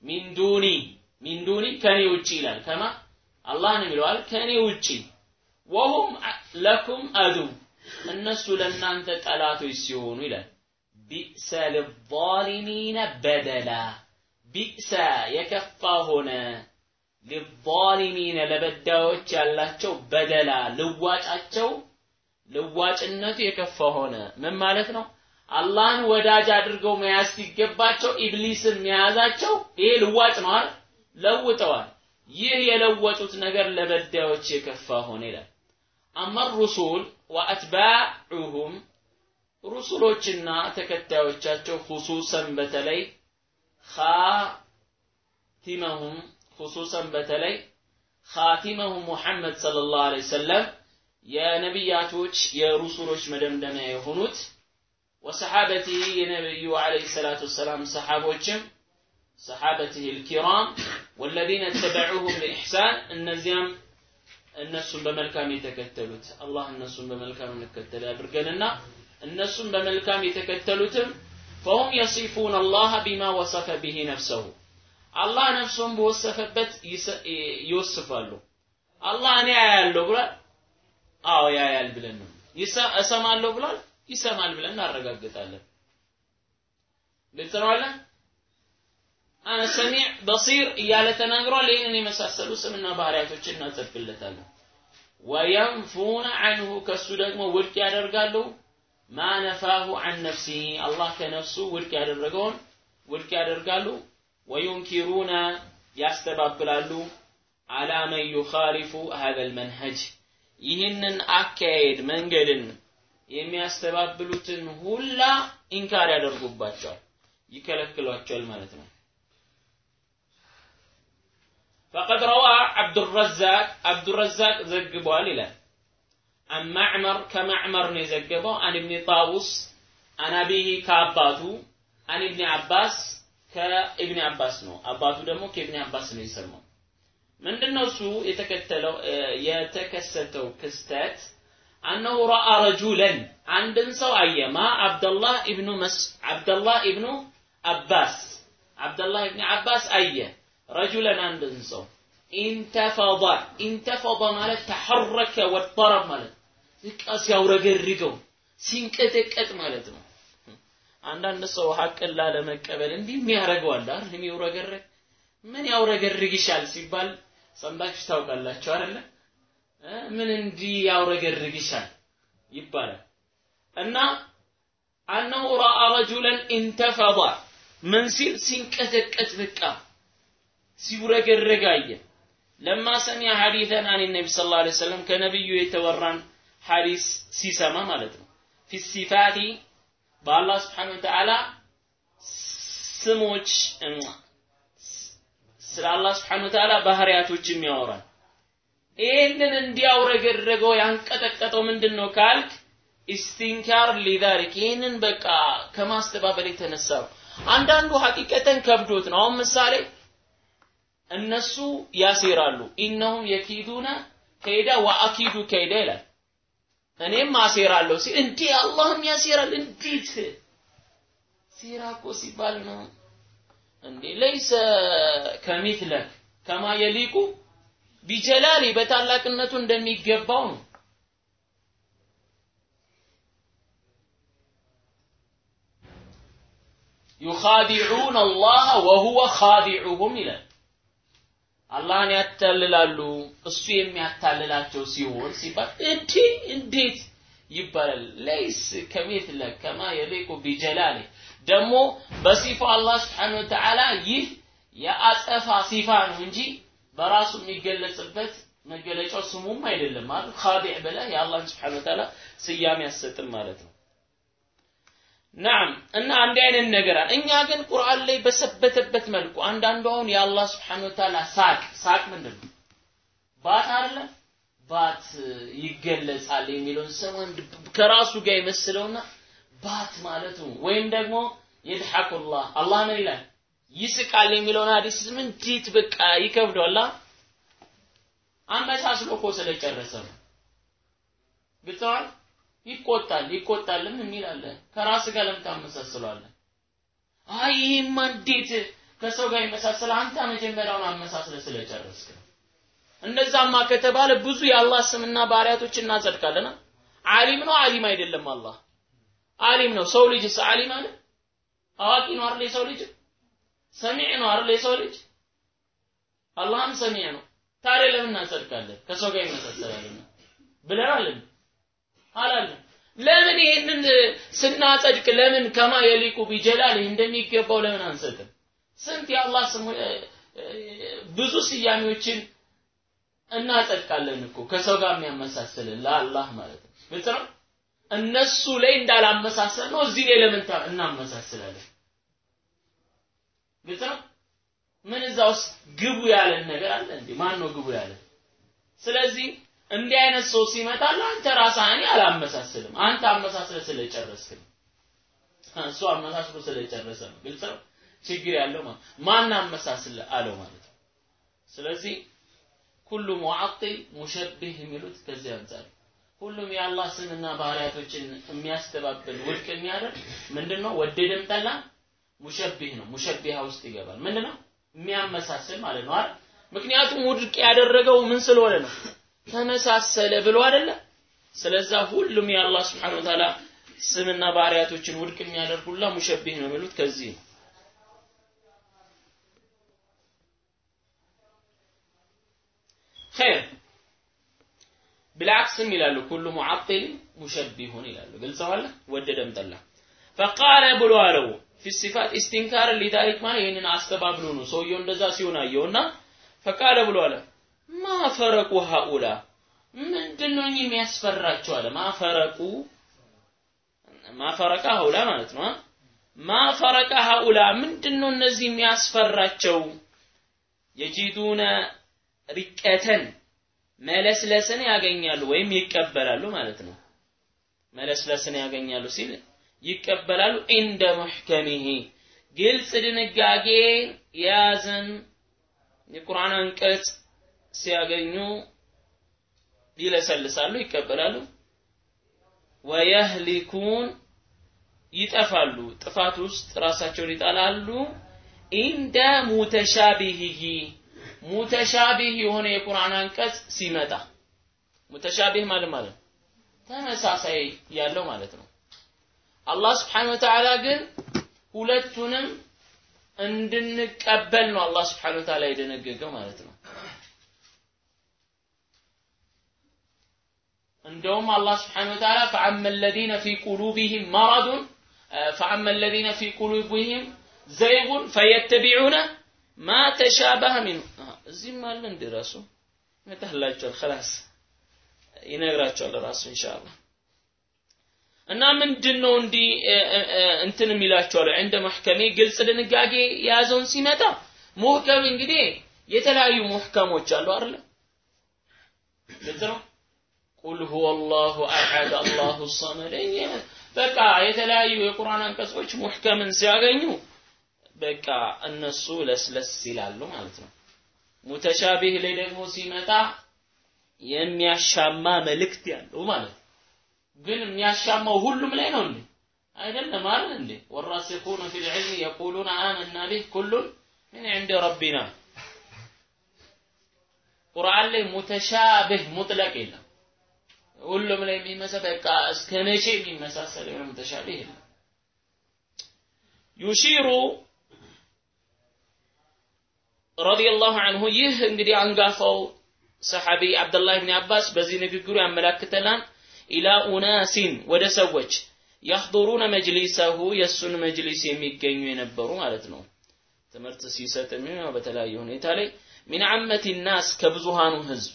ሚንዱኒ ሚን ከኔ ውጭ ይላል። ከማ? አላህ ነው ይለዋል ከኔ ውጭ ወሁም ለኩም አዱ እነሱ ለእናንተ ጠላቶች ሲሆኑ ይላል። ቢእሰ ልዛሊሚነ በደላ ቢእሰ የከፋ ሆነ። ሊዛሊሚነ ለበዳዮች ያላቸው በደላ ልዋጫቸው ልዋጭነቱ የከፋ ሆነ። ምን ማለት ነው? አላህን ወዳጅ አድርገው መያዝ ሲገባቸው ኢብሊስን መያዛቸው ይሄ ልዋጭ ነው አይደል? ለውጠዋል። ይህ የለወጡት ነገር ለበዳዮች የከፋ ሆነ ይላል። አማ ሩሱል ወአትባዑሁም ሩሱሎችና ተከታዮቻቸው ሁሱሰን በተለይ ኻቲመሁም ሁሱሰን በተለይ ኻቲመሁም ሙሐመድ ሰለላሁ ዐለይሂ ወሰለም የነቢያቶች የሩሱሎች መደምደሚያ የሆኑት ወሰሓበቲህ የነቢዩ ዐለይሂ ሰላቱ ወሰላም ሰሓቦችም ሰሓበቲህ ልኪራም ወለዚነ ተበዑሁም ቢኢሕሳን እነዚያም እነሱን በመልካም የተከተሉት። አላህ እነሱን በመልካም እንከተል ያድርገንና እነሱን በመልካም የተከተሉትም ፈሁም የሲፉን አላህ ቢማ ወሰፈ ብሂ ነፍሰሁ። አላህ ነፍሱን በወሰፈበት ይወስፋሉ። አላህ እኔ አያለሁ ብሏል። አዎ ያያል ብለን ነው። እሰማለሁ ብሏል። ይሰማል ብለን እናረጋግጣለን። ግልጽ አነ ሰሚዕ በሲር እያለ ተናግሯል። ይህንን የመሳሰሉ ስምና ባህሪያቶችን እናጸድቅለታለን። ወየንፉነ አንሁ ከሱ ደግሞ ውድቅ ያደርጋሉ ማነፋሁ ነፋሁ አን ነፍሲሂ አላህ ከነፍሱ ውድቅ ያደረገውን ውድቅ ያደርጋሉ። ወዩንኪሩነ ያስተባብላሉ። አላ መን ዩኻሊፉ ሀዘል መንሀጅ ይህንን አካሄድ መንገድን የሚያስተባብሉትን ሁላ ኢንካር ያደርጉባቸዋል ይከለክሏቸዋል ማለት ነው። ፈቀድ ረዋ አብዱረዛቅ አብዱረዛቅ ዘግቧል ይላል። عن معمر ከማዕመር ነው የዘገበው عن ابن طاوس عن أبيه ከአባቱ عن ابن عباس ከኢብኒ አባስ ነው። አባቱ ደግሞ ከኢብኒ አባስ ነው የሰማው። ምንድነው እሱ የተከተለው? የተከሰተው ክስተት? أنه رأى رجلا አንድን ሰው አየማ አብደላህ ኢብኑ መስ አብደላህ ኢብኑ አባስ አብደላህ ኢብኑ አባስ አየ። رجلا አንድን ሰው። ኢንተፈض ኢንተፈض ማለት ተሐረከ ወጠረብ ማለት በቃ ሲያውረገርገው ሲንቀጠቀጥ ማለት ነው። አንዳንድ ሰው ሀቅን ላለመቀበል እንዲህ የሚያደርገው አለ አይደል? የሚውረገረግ ምን ያውረገርግሻል ሲባል ሰምታችሁ ታውቃላችሁ አይደለ? ምን እንዲህ ያውረገርግሻል ይባላል። እና አነሁ ረአ ረጁለን ኢንተፈض ምን ሲል ሲንቀጠቀጥ በቃ ሲውረገረግ አየ። ለማ ሰሚያ ሐዲተን አን ነቢ ስ ላ ሰለም ከነቢዩ የተወራን ሐዲስ ሲሰማ ማለት ነው። ፊ ሲፋቲ በአላህ ስብሓን ወተዓላ ስሞች ስለ አላህ ስብሓን ወተዓላ ባህርያቶችም ያወራል ይህንን እንዲያውረገረገው ያንቀጠቀጠው ምንድን ነው ካልክ? استنكارا لذلك ይህንን በቃ ከማስተባበል የተነሳ ነው። አንዳንዱ ሀቂቀተን ከብዶት ነው። አሁን ምሳሌ እነሱ ያሴራሉ። إنهم يكيدون كيدا وأكيد كيدا ይላል እኔም አሴራለሁ ሲል እንዴ አላህም ያሴራል እንዴት? ሴራ እኮ ሲባል ነው እንዴ? ليس كمثلك كما يليق بجلاله በታላቅነቱ እንደሚገባው ነው። ዩኻዲዑን አላህ ወሁወ ኻዲዑሁም ይላል አላህን ያታልላሉ እሱ የሚያታልላቸው ሲሆን ሲባል እንዴ እንዴት ይባላል? ለይስ ከሚትለ ከማ የሊቁ ቢጀላሊ። ደግሞ በሲፋ አላህ ስብሓን ወተዓላ ይህ የአጸፋ ሲፋ ነው እንጂ በራሱ የሚገለጽበት መገለጫው ስሙም አይደለም። ማለት ኻዲዕ ብለህ የአላህን ስብሓን ወተዓላ ስያሜ ያሰጥም ማለት ነው ናም እና አንድ አይነት ነገር እኛ ግን ቁርአን ላይ በሰበተበት መልኩ አንዳንዱ አሁን የአላህ ስብሓን ወተዓላ ሳቅ ሳቅ ምንድን ነው? ባት አለ ባት ይገለጻል የሚለውን ሰሞን ከራሱ ጋር ይመስለውና ባት ማለቱ ወይም ደግሞ የድሐቁላህ አላህ ምን ይላል? ይስቃል የሚለውን ሀዲስ እንዴት በቃ ይከብደዋል። አመሳስሎ እኮ ስለጨረሰ ነው። ግልጸዋል ይቆጣል ይቆጣልም አለ ከራስ ጋር ለምን ታመሳስለዋለህ? አይ ይሄማ እንዴት ከሰው ጋር ይመሳሰል አንተ መጀመሪያውን አመሳስለ ስለጨረስክ እንደዛማ ከተባለ ብዙ የአላህ ስምና ባህሪያቶች እናጸድቃለና አሊም ነው አሊም አይደለም አላህ። አሊም ነው። ሰው ልጅስ አሊም አለ አዋቂ ነው አይደል የሰው ልጅ? ሰሚዕ ነው አይደል የሰው ልጅ? አላህም ሰሚዕ ነው። ታዲያ ለምን እናጸድቃለን? ከሰው ጋር ይመሳሰላልና ብለናል አላለም ለምን ይህንን ስናጸድቅ ለምን ከማ የሊቁ ቢጀላል እንደሚገባው ለምን አንሰጥም ስንት የአላህ ስሙ ብዙ ስያሜዎችን እናጸድቃለን እኮ ከሰው ጋር የሚያመሳስልን ለአላህ ማለት ነው። ግልጽ ነው? እነሱ ላይ እንዳላመሳሰል ነው እዚህ ላይ ለምን እናመሳስላለን? ግልጽ ነው? ምን እዛ ውስጥ ግቡ ያለን ነገር አለ እንዴ? ማን ነው ግቡ ያለን? ስለዚህ እንዲህ አይነት ሰው ሲመጣ አንተ ራስህ አላመሳስልም አንተ አመሳስለ ስለጨረስክ እሱ አመሳስሎ ስለጨረሰ ነው። ግልጽ ነው? ችግር ያለው ማለት ማን አመሳስል አለው ማለት ነው። ስለዚህ ኩሉ ሙዓጢል ሙሸቢህ የሚሉት ከዚህ አንጻር ሁሉም የአላህ ስምና ባህሪያቶችን የሚያስተባብል ውድቅ የሚያደርግ ምንድነው? ወደደም ጠላ ሙሸቢህ ነው። ሙሸቢሃ ውስጥ ይገባል። ምንድነው? የሚያመሳስል ማለት ነው አይደል? ምክንያቱም ውድቅ ያደረገው ምን ስለሆነ ነው ተመሳሰለ ብሎ አይደለ? ስለዛ ሁሉም የአላህ ስብሓን ወተዓላ ስምና ባህሪያቶችን ውድቅ የሚያደርጉላ ሙሸቢህ ነው የሚሉት ከዚህ ነው። ኸይር። ብልዓክስም ይላሉ ኩሉ ሙዓጢል ሙሸቢሁን ይላሉ። ገልጸዋለ ወደደም ጠላ። ፈቃለ ብሎ አለው ፊ ሲፋት ኢስቲንካር ሊዳሪክ ማለት ይህንን አስተባብሎ ነው? ሰውየው እንደዛ ሲሆን አየውና ፈቃለ ብሎ አለ ማ ፈረቁ ሃኡላ ምንድን ነው የሚያስፈራቸው አለ? ማፈረቁ ማፈረቃ ሀውላ ማለት ነው። ማፈረቃ ሀኡላ ምንድን ነው እነዚህ የሚያስፈራቸው? የጂዱነ ሪቀተን መለስለስን ያገኛሉ ወይም ይቀበላሉ ማለት ነው። መለስለስን ያገኛሉ ሲል ይቀበላሉ። እንደ ሙሕከሚሂ ግልጽ ድንጋጌ የያዘን የቁርአን አንቀጽ ሲያገኙ ይለሰልሳሉ ይቀበላሉ። ወየህሊኩን ይጠፋሉ። ጥፋት ውስጥ ራሳቸውን ይጣላሉ። ኢንደ ሙተሻቢሂሂ ሙተሻቢህ የሆነ የቁርአን አንቀጽ ሲመጣ። ሙተሻቢህ ማለት ማለት ተመሳሳይ ያለው ማለት ነው። አላህ ስብሓን ወተዓላ ግን ሁለቱንም እንድንቀበል ነው አላህ ስብሓን ወተዓላ የደነገገው ማለት ነው እንደውም አላህ ስብሓን ወተዓላ ፈአመ ለዚነ ፊ ቁሉቢህም መረዱን ፈአመ ለዚነ ፊ ቁሉቢህም ዘይጉን ፈየተቢዑነ ማ ተሻበሀ ሚንሁ እዚህም አለ እንደ ራሱ ይመጣላቸዋል خلاص ይነግራቸዋል ራሱ ኢንሻአላህ እና ምንድን ነው እንዲህ እንትን የሚላቸዋል እንደ መሕከሜ ግልጽ ድንጋጌ የያዘውን ሲመጣ ሙህከም እንግዲህ የተለያዩ ሙህከሞች አሉ አይደለ ግልጽ ነው ቁል ሁወ አላሁ አሐድ አላሁ ሰመድ በቃ የተለያዩ የቁርአን አንቀጾች ሙህከምን ሲያገኙ በቃ እነሱ ለስለስ ይላሉ ማለት ነው። ሙተሻቢህ ላይ ደግሞ ሲመጣ የሚያሻማ መልእክት ያለው ማለት ነው። ግን የሚያሻማው ሁሉም ላይ ነው እንዴ? አይደለም አይደል እንዴ? ወራሲኹነ ፊል ዒልሚ የቁሉነ አመና ቢህ ኩሉን ምን ዕንደ ረቢና። ቁርአን ላይ ሙተሻብህ ሙጥለቅ የለም ሁሉም ላይ የሚመሰል በቃ እስከ መቼ የሚመሳሰል የሆነ ሙተሻብህ የለም ዩሺሩ ረዲየላሁ አንሁ ይህ እንግዲህ አንጋፋው ሰሐቢ አብደላህ ብን አባስ በዚህ ንግግሩ ያመላክተናል። ኢላ ኡናሲን ወደ ሰዎች ያህዱሩነ መጅሊሰሁ የእሱን መጅሊስ የሚገኙ የነበሩ ማለት ነው። ትምህርት ሲሰጥ በተለያየ ሁኔታ ላይ ሚን አመቲ ናስ ከብዙሃኑ ህዝብ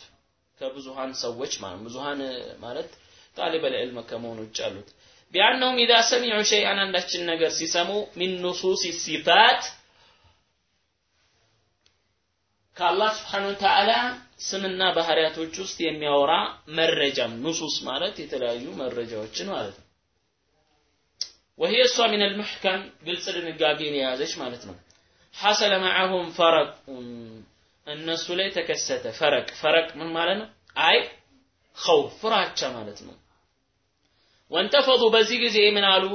ከብዙሃን ሰዎች ማለት ብዙሃን ማለት ጣሊበ ልዕልም ከመሆኑ ውጭ አሉት ቢአነሁም ኢዛ ሰሚዑ ሸይአን አንዳችን ነገር ሲሰሙ ሚን ኑሱስ ሲፋት ከአላህ ስብሓን ወተዓላ ስምና ባህሪያቶች ውስጥ የሚያወራ መረጃም ኑሱስ ማለት የተለያዩ መረጃዎችን ማለት ነው وهي እሷ من المحكم ግልጽ ድንጋጌን የያዘች ማለት ነው ሐሰለ معهم فرق እነሱ ላይ ተከሰተ። ፈረቅ። ፈረቅ ምን ማለት ነው? አይ ኸውፍ ፍራቻ ማለት ነው። ወንተፈዱ በዚህ ጊዜ ምን አሉ?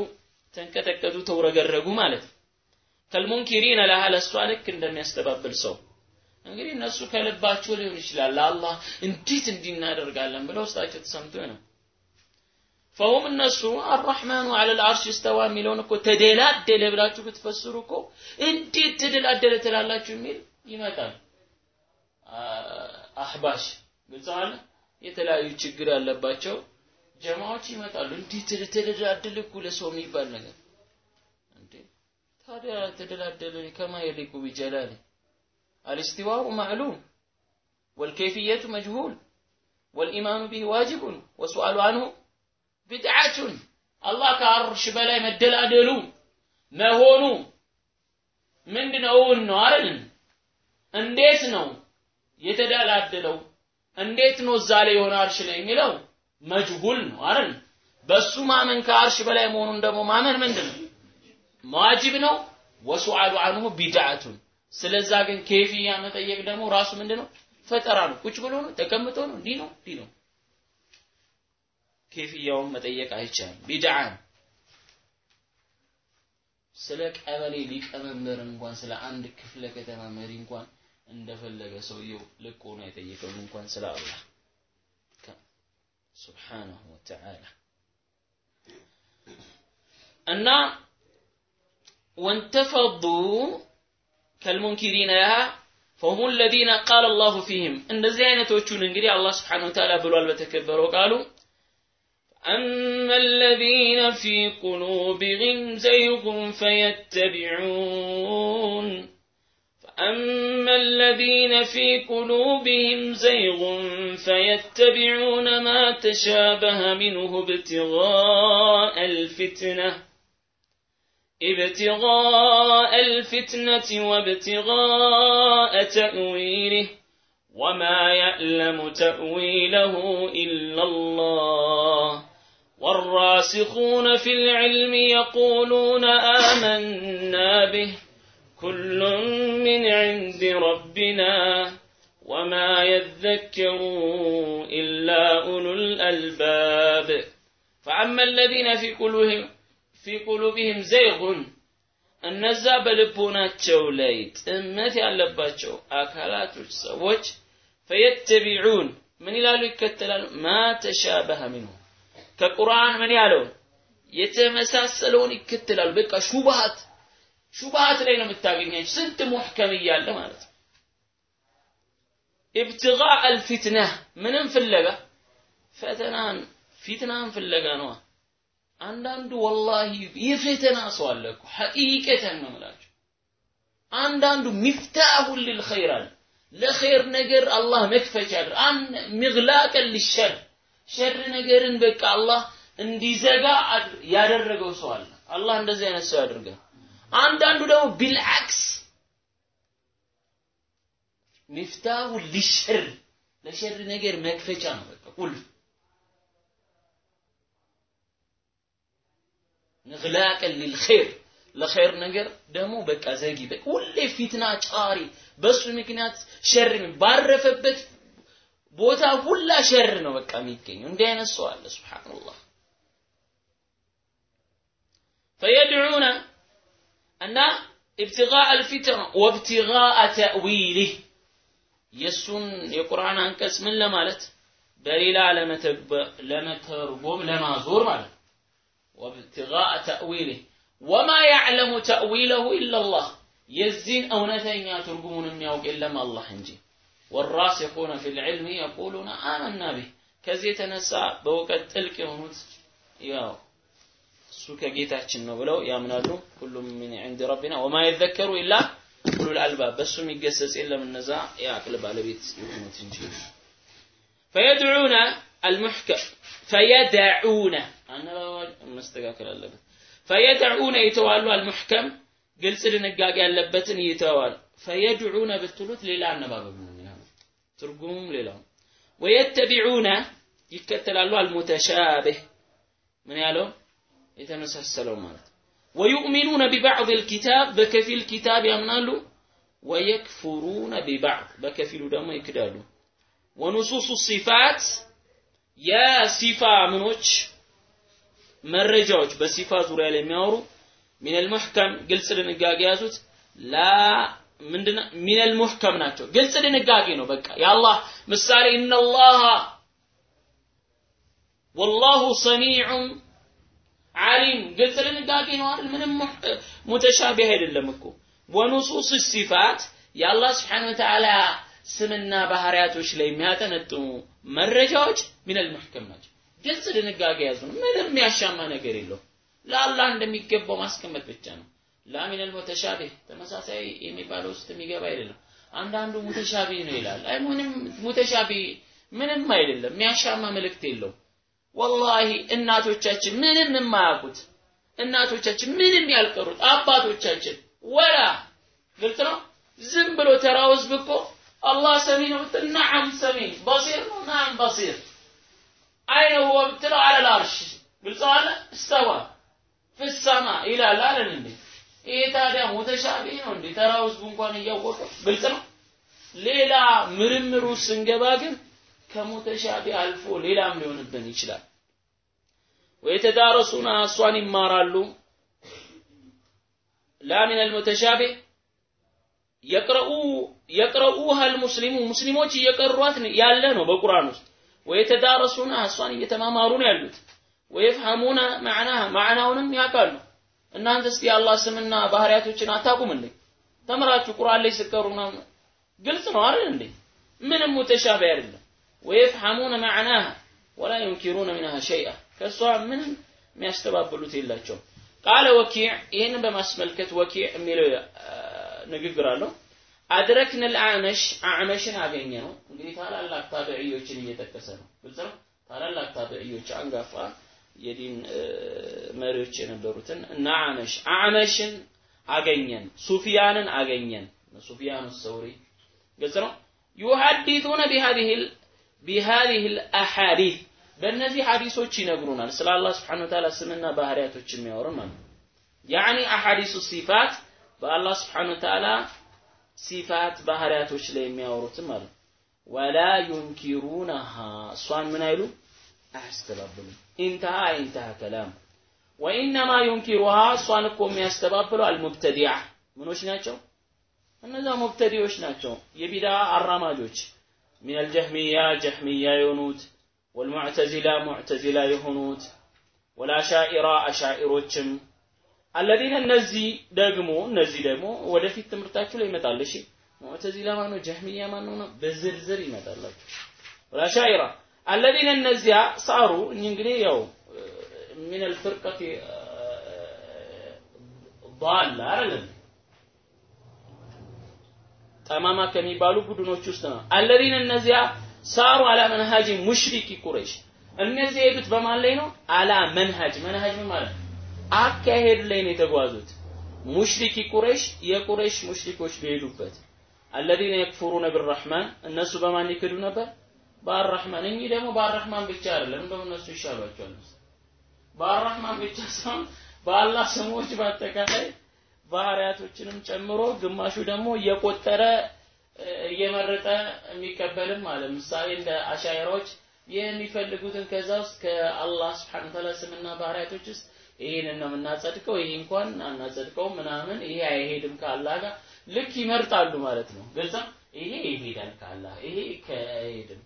ተንቀጠቀጡ ተውረገረጉ ማለት ነው። ከልሙንኪሪነ ለሃ ለእሷ ልክ እንደሚያስተባብል ሰው። እንግዲህ እነሱ ከልባቸው ሊሆን ይችላል። ለአላህ እንዴት እንዲህ እናደርጋለን ብለው ውስጣቸው ተሰምቶ ነው። ፈሁም እነሱ አራሕማኑ አለ ልአርሽ እስተዋ የሚለውን እኮ ተደላደለ ብላችሁ ብትፈስሩ እኮ እንዴት ተደላደለ ትላላችሁ የሚል ይመጣል አህባሽ ግልጽ አለ የተለያዩ ችግር ያለባቸው ጀማዎች ይመጣሉ እንዲህ ተደላደለ እኮ ለሰው የሚባል ነገር እንዴ ታዲያ ተደላደለ ከማ የሊቁ ቢጀላሊ الاستواء معلوم والكيفية مجهول والإيمان به واجب والسؤال عنه بدعة الله كعرش بلا مدل أدلو ما هونو من دنون نارن እንዴት ነው የተደላደለው? እንዴት ነው እዛ ላይ የሆነ አርሽ ላይ የሚለው? መጅሁል ነው አይደል? በሱ ማመን ከአርሽ በላይ መሆኑን ደግሞ ማመን ምንድን ነው? ነው። ወሱአሉ አንሁ ቢድዓቱን። ስለዛ ግን ኬፊያ መጠየቅ ደግሞ ራሱ ምንድነው ፈጠራ ነው። ቁጭ ብሎ ነው? ተቀምጦ ነው? እንዲህ ነው? እንዲህ ነው። ኬፊያውን መጠየቅ አይቻልም። ቢድዓ ስለ ቀበሌ ሊቀመንበር እንኳን ስለ አንድ ክፍለ ከተማ መሪ እንኳን እንደፈለገ ሰውየው ልቅ ሆኖ የጠየቀውን እንኳን ስለ አላህ ሱብሓነሁ ወተዓላ እና ወንተፈዱ ከልሙንኪሪነ ለሃ ፈሁም ለዚነ ቃለ አላሁ ፊህም እንደዚህ አይነቶቹን እንግዲህ አላህ ስብሓን ወተዓላ ብሏል በተከበረው ቃሉ أما الذين في قلوبهم زيغ فيتبعون فأما الذين في قلوبهم زيغ فيتبعون ما تشابه منه ابتغاء الفتنة ابتغاء الفتنة وابتغاء تأويله وما يعلم تأويله إلا الله والراسخون في العلم يقولون آمنا به كل من عند ربنا وما يذكر إلا أولو الألباب فأما الذين في قلوبهم في قلوبهم زيغ እነዛ በልቦናቸው ላይ ጥመት ያለባቸው አካላቶች ሰዎች ፈየተቢዑን ምን ይላሉ ይከተላሉ ማ ተሻበሀ ሚንሁ ከቁርአን ምን ያለውን የተመሳሰለውን ይከተላሉ በቃ ሹብሃት ሹብሃት ላይ ነው የምታገኛቸው ስንት ሙሕከም እያለ ማለት ነው። ኢብትጋ الفتنة ምንም ፍለጋ ፈተናን ፊትናን ፍለጋ ነዋ። አንዳንዱ والله የፈተና ሰው አለ እኮ ሐቂቀተን ነው የምላቸው። አንዳንዱ مفتاح للخير አለ። ለኸይር ነገር አላህ መክፈቻ ያድርገን مغلاقا للشر ሸር ነገርን በቃ አላህ እንዲዘጋ ያደረገው ሰው አለ። አላህ እንደዚህ አይነት ሰው ያድርገን አንዳንዱ ደግሞ بالعكس ሚፍታሁ ሊሸር ለሽር ነገር መክፈቻ ነው በቃ ቁልፍ ንግላቅ ሊልኸይር ለኸይር ነገር ደግሞ በቃ ዘጊ ሁሌ ፊትና ጫሪ በሱ ምክንያት ሸር ባረፈበት ቦታ ሁላ ሸር ነው በቃ የሚገኘው እንዲህ አይነት አለ ስብሓንላህ ፈየድዑና أن ابتغاء الفتن وابتغاء تأويله የሱን የቁርአን አንቀጽ ምን ለማለት በሌላ ለመተርጎም ለማዞር ማለት وابتغاء تأويله وما يعلم تأويله إلا الله يزين أونتين ترجمون يوق إلا ما الله انجي والراسخون في العلم يقولون آمنا به كزي تنسى بوقت تلك يموت يا እሱ ከጌታችን ነው ብለው ያምናሉ ሁሉም ምን عند ربنا وما يذكر إلا أولو الألباب በሱ የሚገሰጽ የለም እነዛ የአቅል ባለቤት የሆኑት እንጂ فيدعون المحكم فيدعون አነባባል መስተካከል አለበት ፈየድዑነ ይተዋሉ አልሙሕከም ግልጽ ድንጋጌ ያለበትን ይተዋል ፈየድዑነ ብትሉት ሌላ አነባበብ ነው የሚሆነው ትርጉሙም ሌላ ነው ወየተቢዑነ ይከተላሉ አልሙተሻቢህ ምን ያለው የተመሳሰለው ማለት ወዩእሚኑነ ቢባዕድ ልኪታብ በከፊል ኪታብ ያምናሉ ወየክፉሩነ ቢባዕድ በከፊሉ ደግሞ ይክዳሉ ወኑሱሱ ሲፋት የሲፋ ምኖች መረጃዎች በሲፋ ዙሪያ ላይ የሚያወሩ ሚነል ሙሕከም ግልጽ ድንጋጌ ያዙት። ላ ምንድነው ሚነል ሙሕከም ናቸው። ግልጽ ድንጋጌ ነው በቃ። የአላህ ምሳሌ ኢነላሃ ወላሁ ሰሚዑም ዓሊም ግልጽ ድንጋጌ ነው አይደል? ምንም ሙተሻቢህ አይደለም እኮ። ወኑሱስ ሲፋት የአላህ ስብሓን ወተዓላ ስምና ባህሪያቶች ላይ የሚያጠነጥኑ መረጃዎች ሚነል ሙሕከም ናቸው። ግልጽ ድንጋጌ ያዙ ነው። ምንም የሚያሻማ ነገር የለው ለአላህ እንደሚገባው ማስቀመጥ ብቻ ነው። ላሚነል ሙተሻቢህ ተመሳሳይ የሚባለው ውስጥ የሚገባ አይደለም። አንዳንዱ ሙተሻቢ ነው ይላል። አይ ምንም ሙተሻቢ ምንም አይደለም። የሚያሻማ መልእክት የለው ወላሂ እናቶቻችን ምንም የማያውቁት እናቶቻችን ምንም ያልቀሩት አባቶቻችን ወላ ግልጽ ነው። ዝም ብሎ ተራው ህዝብ እኮ አላህ ሰሚ ነው ብትል ነዓም ሰሚ በሲር ነው ነዓም በሲር አይነ ሁወ ብትለው አለ ልአርሽ ግልጽ አለ እስተዋ ፍሰማ ይላል አለን እንዴ? ይሄ ታዲያ ሙተሻቢ ነው እንዴ? ተራው ህዝቡ እንኳን እያወቀ ግልጽ ነው። ሌላ ምርምሩ ስንገባ ግን ከሙተሻቢ አልፎ ሌላም ሊሆንብን ይችላል። ወየተዳረሱና እሷን ይማራሉ። ላ ምን አልሙተሻቢህ የቅረኡ የቅረኡሃ አልሙስሊሙ ሙስሊሞች እየቀሯት ያለ ነው በቁርአን ውስጥ። ወየተዳረሱና እሷን እየተማማሩ ነው ያሉት። ወየፍሐሙና ማዕናሃ ማዕናውንም ያውቃሉ። እናንተ እስቲ የአላህ ስምና ባህሪያቶችን አታውቁም እንዴ ተምራችሁ ቁርአን ላይ ስቀሩ ግልጽ ነው አይደል እንዴ? ምንም ሙተሻቢ አይደለም ወየፍሐሙነ መዕናሃ ወላ ዩንኪሩነ ሚንሃ ሸይአ ከእሷ ምንም የሚያስተባብሉት የላቸውም ቃለ ወኪዕ ይህንን በማስመልከት ወኪዕ የሚለው ንግግር አለው አድረክን ልአዕመሽ አዕመሽን አገኘ ነው እንግዲህ ታላላቅ ታቢዕዮችን እየጠቀሰ ነው ግልጽ ነው ታላላቅ ታቢዕዮች አንጋፋ የዲን መሪዎች የነበሩትን እና አዕመሽ አዕመሽን አገኘን ሱፊያንን አገኘን ሱፊያኑ ሰውሪ ግልጽ ነው ቢሃዚሂል አሐዲት በእነዚህ ሐዲሶች ይነግሩናል። ስለ አላህ ስብሐነሁ ወተዓላ ስምና ባህሪያቶች የሚያወሩ ማለት ነው። ያኒ አሐዲሱ ሲፋት በአላህ ስብሐነሁ ወተዓላ ሲፋት ባህሪያቶች ላይ የሚያወሩትም ማለት ወላ ዩንኪሩነሃ እሷን ምን አይሉ አያስተባብሉም። ኢንተሃ ኢንተሃ ከላም ወኢነማ ዩንኪሩሃ እሷን እኮ የሚያስተባብለው አልሙብተዲዓ ምኖች ናቸው? እነዛ ሙብተዲዎች ናቸው፣ የቢዳ አራማጆች ሚነል ጀህሚያ ጀህሚያ የሆኑት ወልሙዕተዚላ ሙዕተዚላ የሆኑት ወልአሻኢራ አሻኢሮችም አለዚነ እነዚህ ደግሞ እነዚህ ደግሞ ወደፊት ትምህርታችሁ ላይ ይመጣል። እሺ ሙዕተዚላ ማን ነው? ጀህሚያ ማን ነው? በዝርዝር ይመጣላችሁ። ወልአሻኢራ አለዚነ እነዚያ ሳሩ እኚህ እንግዲህ ያው ሚን አልፍርቀቲ ضال አይደለም ጠማማ ከሚባሉ ቡድኖች ውስጥ ነው። አለዚነ እነዚያ ሳሩ አላ መንሃጅ ሙሽሪኪ ቁረይሽ እነዚህ የሄዱት በማን ላይ ነው? አላ መንሃጅ መንሃጅ ማለት አካሄድ ላይ ነው የተጓዙት። ሙሽሪኪ ቁረይሽ የቁረይሽ ሙሽሪኮች ሊሄዱበት አለዚነ የክፉሩነ ቢረሕማን እነሱ በማን ይክዱ ነበር? በአራህማን እኚህ ደግሞ በአራህማን ብቻ አይደለም እንደውም እነሱ ይሻሏቸዋል። በአራህማን ብቻ ሳይሆን በአላህ ስሞች በአጠቃላይ ባህሪያቶችንም ጨምሮ ግማሹ ደግሞ እየቆጠረ እየመረጠ የሚቀበልም አለ። ምሳሌ እንደ አሻይራዎች የሚፈልጉትን ከዛ ውስጥ ከአላህ ስብሐነ ወተዓላ ስምና ባህሪያቶች ውስጥ ይሄንን ነው የምናጸድቀው፣ ይሄ እንኳን አናጸድቀው ምናምን፣ ይሄ አይሄድም ከአላህ ጋር ልክ ይመርጣሉ ማለት ነው። ግልጽ ይሄ ይሄዳል ከአላህ ይሄ ከሄድም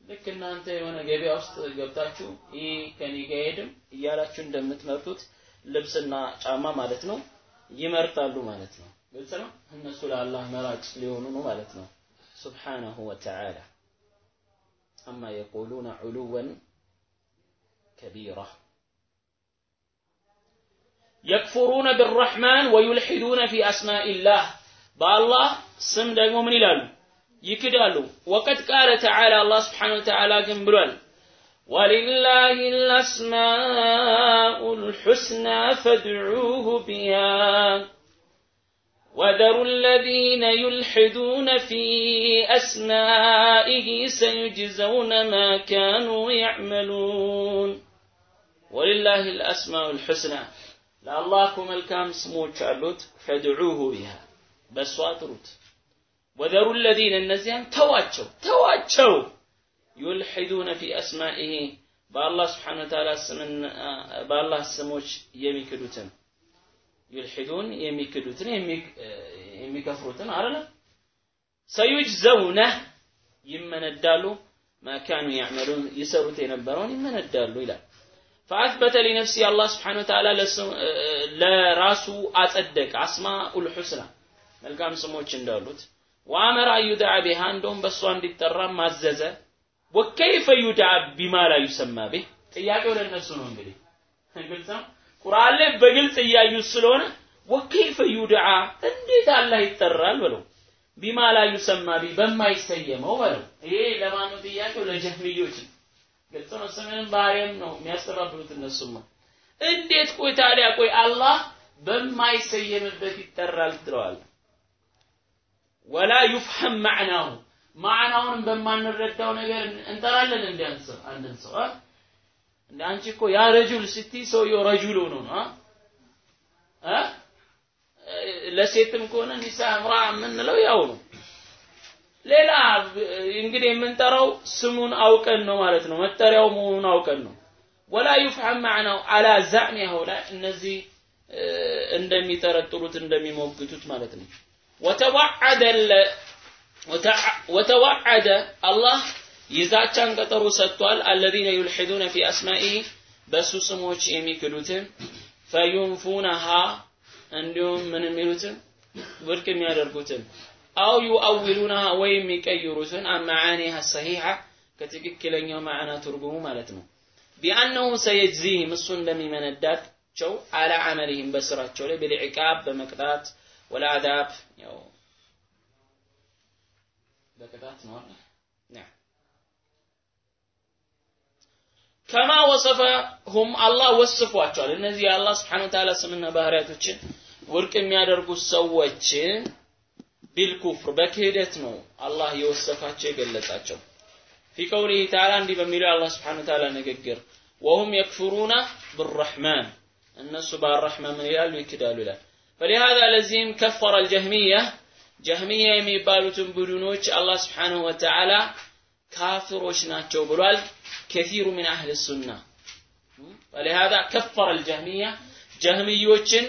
ልክ እናንተ የሆነ ገበያ ውስጥ ገብታችሁ ይሄ ከኔ ጋር አይሄድም እያላችሁ እንደምትመርጡት ልብስና ጫማ ማለት ነው ይመርጣሉ ማለት ነው። ግልጽ ነው። እነሱ ለአላህ መራጭ ሊሆኑ ነው ማለት ነው። ሱብሓነሁ ወተዓላ አማ የቁሉነ ዑሉወን ከቢራ የክፉሩነ ቢረሕማን ወዩልሒዱነ ፊ አስማኢላህ በአላህ ስም ደግሞ ምን ይላሉ? ይክዳሉ። ወቀድ ቃለ ተዓላ አላህ ስብሓነሁ ወተዓላ ግን ብሏል ولله الأسماء الحسنى فادعوه بها. وذروا الذين يلحدون في أسمائه سيجزون ما كانوا يعملون. ولله الأسماء الحسنى. ለአላህ الكام سمو አሉት فادعوه بها بس واتروت وذروا الذين النزيان تواجوا تواجوا ዩልሒዱነ ፊ አስማኢሂ በአላህ ስብሓነ ወተዓላ በአላህ ስሞች የሚክዱትን ዩልሒዱን የሚክዱትን የሚከፍሩትን አለ ሰዩጅዘውነ ይመነዳሉ። ማካኑ ያዕመሉን ይሰሩት የነበረውን ይመነዳሉ ይላል። ፈአትበተ ሊነፍሲ አላህ ስብሓነ ወተዓላ ለራሱ አጸደቀ። አስማኡል ሑስና መልካም ስሞች እንዳሉት። ወአመረ አዩድዓ ቢሃ እንደውም በእሷ እንዲጠራ ማዘዘ ወከይፈ ዩድዓ ቢማ ላ ዩሰማ ቢህ ጥያቄው ለእነሱ ነው እንግዲህ። ግልጽ ነው? ቁርአን ላይ በግልጽ እያዩት ስለሆነ ወከይፈ ዩድዓ እንዴት አላህ ይጠራል በለው? ቢማ ላ ዩሰማ ቢህ በማይሰየመው በለው። ይሄ ለማን ጥያቄው? ለጀህሚዮች ነው። ግልጽ ነው? ስምንም ባህሪም ነው የሚያስተባብሉት እነሱማ። እንዴት ቆይ ታዲያ ቆይ አላህ በማይሰየምበት ይጠራል ትለዋል ወላ ዩፍሐም ማዕናሁ ማዕናውንም በማንረዳው ነገር እንጠራለን እንደ አንድን ሰው እንደ አንቺ እኮ ያ ረጁል ስቲ ሰውየው ረጁል ሆኖ ነው ለሴትም ከሆነ ኒሳ እምራ የምንለው ያው ነው። ሌላ እንግዲህ የምንጠራው ስሙን አውቀን ነው ማለት ነው። መጠሪያው መሆኑን አውቀን ነው። ወላ ዩፍሐም ማዕናው አላ ዛዕሚ ሀውላ እነዚህ እንደሚጠረጥሩት እንደሚሞግቱት ማለት ነው። ወተዋዓደ ወተዋዓደ አላህ የዛቻን ቀጠሮ ሰጥቷል አለዚነ ዩልሒዱነ ፊ አስማኢህ በሱ ስሞች የሚክዱትን ፈዩንፉነሃ እንዲሁም ምን የሚሉትን ውድቅ የሚያደርጉትን አው ዩአዊሉነሃ ወይ የሚቀይሩትን አን መዓኒሃ ሰሒሐ ከትክክለኛው ማዕና ትርጉሙ ማለት ነው ቢአነሁ ሰየጅዚህም እሱ እንደሚመነዳቸው አላ አመሊህም በስራቸው ላይ ብልዕቃብ በመቅጣት ወልአዳብ ያው በቅጣት ነው አለ ከማ ወሰፈሁም አላህ ወስፏቸዋል። እነዚህ የአላህ ስብሐነ ወተዓላ ስምና ባህሪያቶችን ውድቅ የሚያደርጉት ሰዎችን ቢልኩፍር በክህደት ነው አላህ የወሰፋቸው የገለጻቸው። ፊ ቀውሊሂ ተዓላ እንዲህ በሚለው የአላህ ስብሐነ ወተዓላ ንግግር ወሁም የክፍሩነ ብረሕማን እነሱ በአራሕማን ምን ይላሉ ይክዳሉ ይላል። ፈሊሃዛ ለዚህም ከፈረ አልጀህሚያ ጀህሚያ የሚባሉትን ቡድኖች አላህ ስብሐነሁ ወተዓላ ካፍሮች ናቸው ብሏል። ከሲሩ ሚን አህል ሱና ፈሊሃዛ ከፈረ አልጀህሚያ ጀህሚዮችን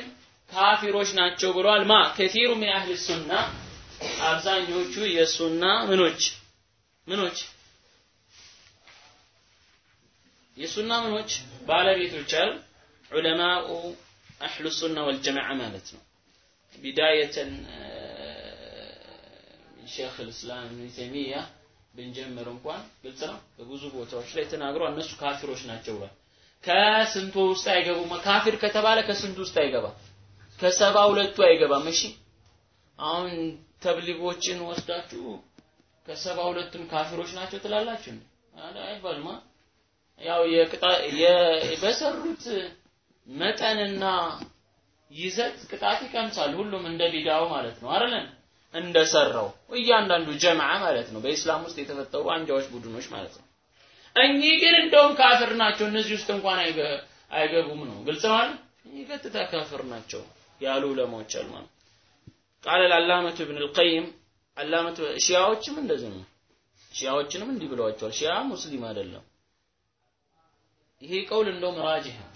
ካፊሮች ናቸው ብሏል። ማ ከሲሩ ሚን አህል ሱና አብዛኞቹ የሱና ምኖች ምኖች የሱና ምኖች ባለቤቶች አሉ ዑለማኡ አህሉ ሱና ወልጀማዓ ማለት ነው። ቢዳየተን ሼክ ልእስላም ኢብኑ ብንጀምር እንኳን ግልጽ ነው። በብዙ ቦታዎች ላይ ተናግሮ እነሱ ካፊሮች ናቸው ብሏል። ከስንቱ ውስጥ አይገቡም። ካፊር ከተባለ ከስንቱ ውስጥ አይገባም? ከሰባ ሁለቱ አይገባም። እሺ አሁን ተብሊጎችን ወስዳችሁ ከሰባ ሁለቱም ካፊሮች ናቸው ትላላችሁ? አይባልማ። ያው በሰሩት መጠንና ይዘት ቅጣት ይቀምሳል። ሁሉም እንደ ቢዳው ማለት ነው አይደለም? እንደሰራው እያንዳንዱ ጀማዓ ማለት ነው። በኢስላም ውስጥ የተፈጠሩ አንጃዎች ቡድኖች ማለት ነው። እኚህ ግን እንደውም ካፍር ናቸው። እነዚህ ውስጥ እንኳን አይገቡም ነው። እኚህ ቀጥታ ካፍር ናቸው ያሉ ዑለማዎች አሉ ማለት ቃል አላመቱ ኢብን አልቀይም አላመቱ ሺያዎችም እንደዚህ ነው። ሺያዎችንም እንዲህ ብለዋቸዋል። ሺያ ሙስሊም አይደለም። ይሄ ቀውል እንደውም ራጅህ ነው።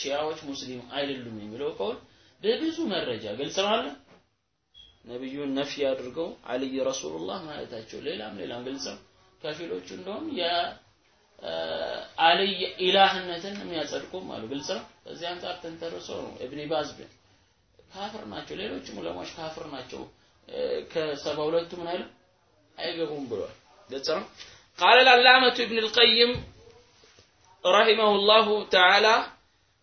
ሺያዎች ሙስሊም አይደሉም የሚለው ቀውል በብዙ መረጃ አለ ነብዩን ነፍይ አድርገው አልይ ረሱሉላህ ማለታቸው ሌላም ሌላም ግልጽም ከፊሎቹ እንደውም የአልይ ኢላህነትን የሚያጸድቁም አሉ። ግልጽ ነው በዚህ አንጻር ተንተርሶ ነው። እብኒ ባዝ ካፍር ናቸው። ሌሎችም ዑለማዎች ካፍር ናቸው። ከሰባ ሁለቱ ምን አይልም? አይገቡም ብሏል ግልጽ ነው ቃለ አላመቱ ኢብኑ አልቀይም ረሂመሁላሁ ተዓላ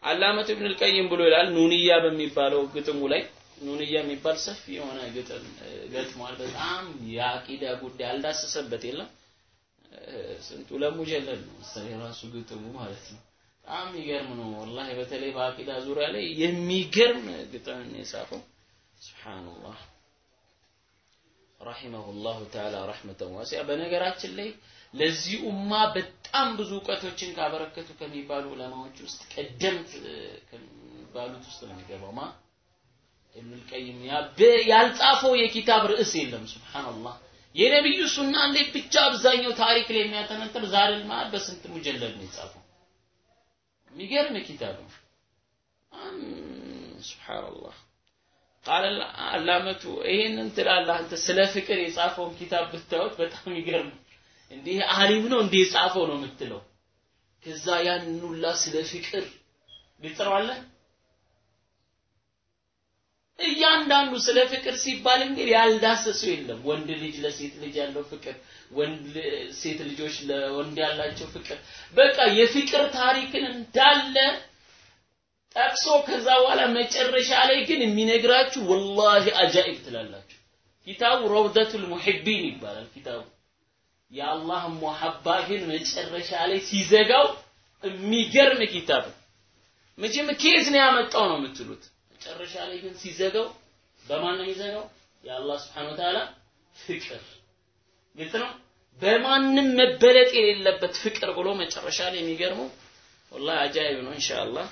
አላመቱ ኢብኑ አልቀይም ብሎ ይላል ኑንያ በሚባለው ግጥሙ ላይ ኑንያ የሚባል ሰፊ የሆነ ግጥም ገጥሟል። በጣም የአቂዳ ጉዳይ አልዳሰሰበት የለም። ስንቱ ለሙጀለል ነው መሰለኝ የራሱ ግጥሙ ማለት ነው። በጣም የሚገርም ነው ወላሂ። በተለይ በአቂዳ ዙሪያ ላይ የሚገርም ግጥም ነው የጻፈው። ሱብሃንአላህ ረሂመሁላሁ ተዓላ ረህመተን ዋሲያ። በነገራችን ላይ ለዚህ ኡማ በጣም ብዙ እውቀቶችን ካበረከቱ ከሚባሉ ዑለማዎች ውስጥ ቀደምት ከሚባሉት ውስጥ ነው የሚገባው ኢብኑል ያልጻፈው የኪታብ ርዕስ የለም። ሱብሃንአላህ የነብዩ ሱና ላይ ብቻ አብዛኛው ታሪክ ላይ የሚያጠነጥር ዛሬል ማዕድ በስንት ሙጀለድ ነው የጻፈው። የሚገርም ኪታብ ነው። ሱብሃንአላህ ቃል አላመቱ ይሄንን ትላለህ አንተ ስለ ፍቅር የጻፈውን ኪታብ ብታዩት በጣም ይገርም። እንዲህ አሊም ነው እንዲህ የጻፈው ነው የምትለው። ከዛ ያንን ሁላ ስለ ፍቅር ግልጽ እያንዳንዱ ስለ ፍቅር ሲባል እንግዲህ ያልዳሰሰው የለም። ወንድ ልጅ ለሴት ልጅ ያለው ፍቅር፣ ወንድ ሴት ልጆች ለወንድ ያላቸው ፍቅር፣ በቃ የፍቅር ታሪክን እንዳለ ጠቅሶ ከዛ በኋላ መጨረሻ ላይ ግን የሚነግራችሁ والله عجائب ትላላችሁ። ኪታቡ روضة المحبين ይባላል። ኪታቡ የአላህ محبة ግን መጨረሻ ላይ ሲዘጋው የሚገርም ኪታብ መቼም case ነው ያመጣው ነው የምትሉት መጨረሻ ላይ ግን ሲዘጋው በማን ነው የሚዘጋው? የአላህ سبحانه وتعالى ፍቅር ግልጽ ነው። በማንም መበለጥ የሌለበት ፍቅር ብሎ መጨረሻ ላይ የሚገርመው والله عجائب ነው። إن شاء الله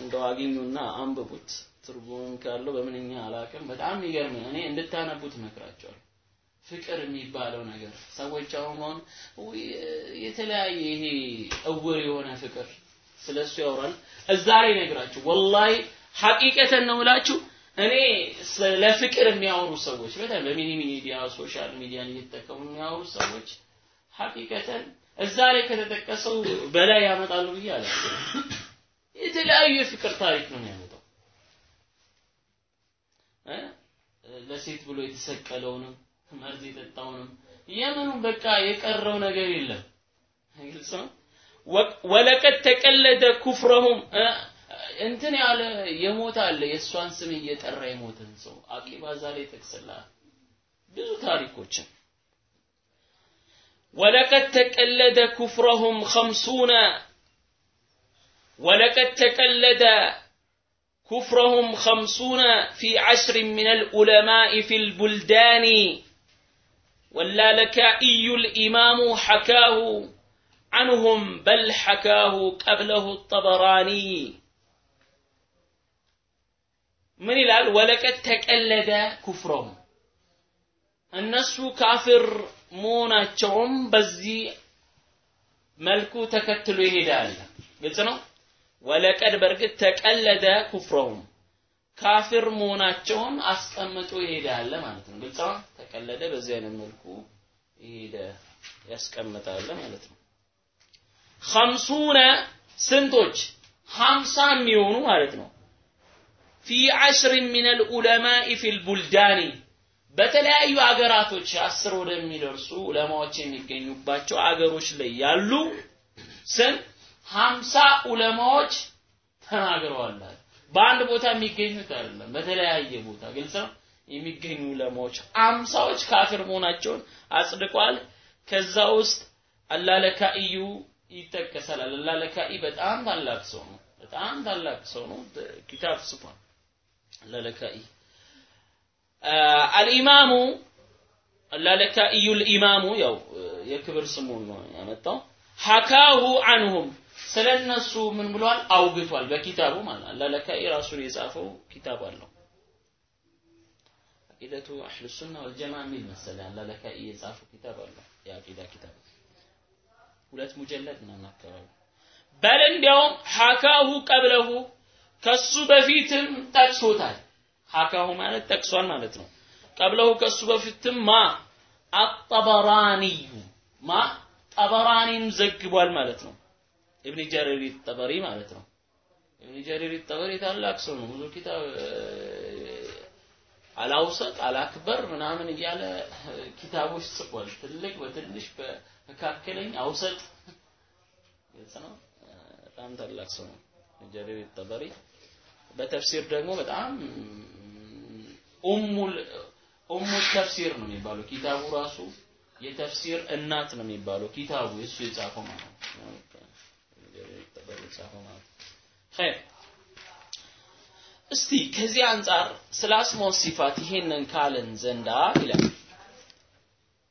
እንደው አግኙና አንብቡት። ትርጉም ካለው በምንኛ አላውቅም። በጣም የሚገርም እኔ እንድታነቡት እመክራቸዋለሁ። ፍቅር የሚባለው ነገር ሰዎች አሁን የተለያየ ይሄ እውር የሆነ ፍቅር ስለሱ ያወራል። እዛ ላይ ነግራችሁ والله حقيقة ነው ምላችሁ እኔ ስለ ፍቅር የሚያወሩ ሰዎች በተለይ በ mini media social media ን እየተጠቀሙ የሚያወሩ ሰዎች ሐቂቀተን እዛ ላይ ከተጠቀሰው በላይ ያመጣሉ ብዬ አለ። የተለያዩ የፍቅር ታሪክ ነው የሚያመጣው። ለሴት ብሎ የተሰቀለውንም መርዝ የጠጣውንም የምኑም በቃ የቀረው ነገር የለም። ግልጽ ነው። ወለቀድ ተቀለደ ኩፍረሁም እንትን ያለ የሞተ አለ የእሷን ስም እየጠራ የሞትን ሰው አቂባ ዛሬ ጠቅስልሃል ብዙ ታሪኮችን ولقد تقلد كفرهم خمسون ولقد تقلد كفرهم خمسون في عشر من العلماء في البلدان واللالكائي الإمام حكاه عنهم بل حكاه قبله الطبراني من الآن ولقد تقلد كفرهم እነሱ ካፍር መሆናቸውም በዚህ መልኩ ተከትሎ ይሄዳል ግልጽ ነው ወለቀድ በእርግጥ ተቀለደ ኩፍረውም ካፊር መሆናቸውን አስቀምጦ ይሄዳል ማለት ነው ግልጽ ነው ተቀለደ በዚህ አይነት መልኩ ይሄደ ያስቀምጣል ማለት ነው ኸምሱነ ስንቶች ሀምሳ የሚሆኑ ማለት ነው ፊ ዐሽር ምን አልዑለማኢ ፊ ልቡልዳኒ በተለያዩ አገራቶች አስር ወደሚደርሱ ዑለማዎች የሚገኙባቸው አገሮች ላይ ያሉ ስንት ሀምሳ ዑለማዎች ተናግረዋል። በአንድ ቦታ የሚገኙት አይደለም በተለያየ ቦታ ግልጽ ነው። የሚገኙ ዑለማዎች አምሳዎች ካፊር መሆናቸውን አጽድቋል። ከዛ ውስጥ አላለካኢዩ ይጠቀሳል። አላለካኢ በጣም ታላቅ ሰው ነው። በጣም ታላቅ ሰው ነው። ኪታብ ጽፏል አላለካኢ አልኢማሙ አላለካኢዩ ልኢማሙ ያው የክብር ነው ያመጣው። ሐካሁ አንሁም ስለነሱ ምን ብሏል? አውግቷል በኪታቡ ማለት አላለካኢ ራሱን የጻፈው ኪታብ አለው። አቂደቱ አህሉ ሱና ወልጀማ የሚል መሰለኝ አላለካኢ የጻፈው ኪታብ አለው የአቂዳ ኪታብ ሁለት ሙጀለድ ምናምን አካባቢ። በል እንዲያውም ሐካሁ ቀብለሁ ከሱ በፊትም ጠቅሶታል። ሐካሁ ማለት ጠቅሷል ማለት ነው። ቀብለሁ ከሱ በፊትም ማ አጠበራኒዩ ማ ጠበራኒም ዘግቧል ማለት ነው። ኢብን ጀሪር ጠበሪ ማለት ነው። ኢብን ጀሪር ጠበሪ ታላቅ ሰው ነው። ብዙ ኪታብ አላውሰጥ አላክበር ምናምን እያለ ኪታቦች ጽፏል። ትልቅ በትንሽ በመካከለኛ አውሰጥ። ነው? በጣም ታላቅ ሰው ነው። ጀሪር ጠበሪ በተፍሲር ደግሞ በጣም ኡሙ ተፍሲር ነው የሚባለው። ኪታቡ ራሱ የተፍሲር እናት ነው የሚባለው። ኪታቡ እሱ የጻፈው ማለት ነው። የጻፈው ማለት ኸይር። እስቲ ከዚህ አንጻር ስለ አስማው ሲፋት ይሄንን ካለን ዘንዳ ይላል።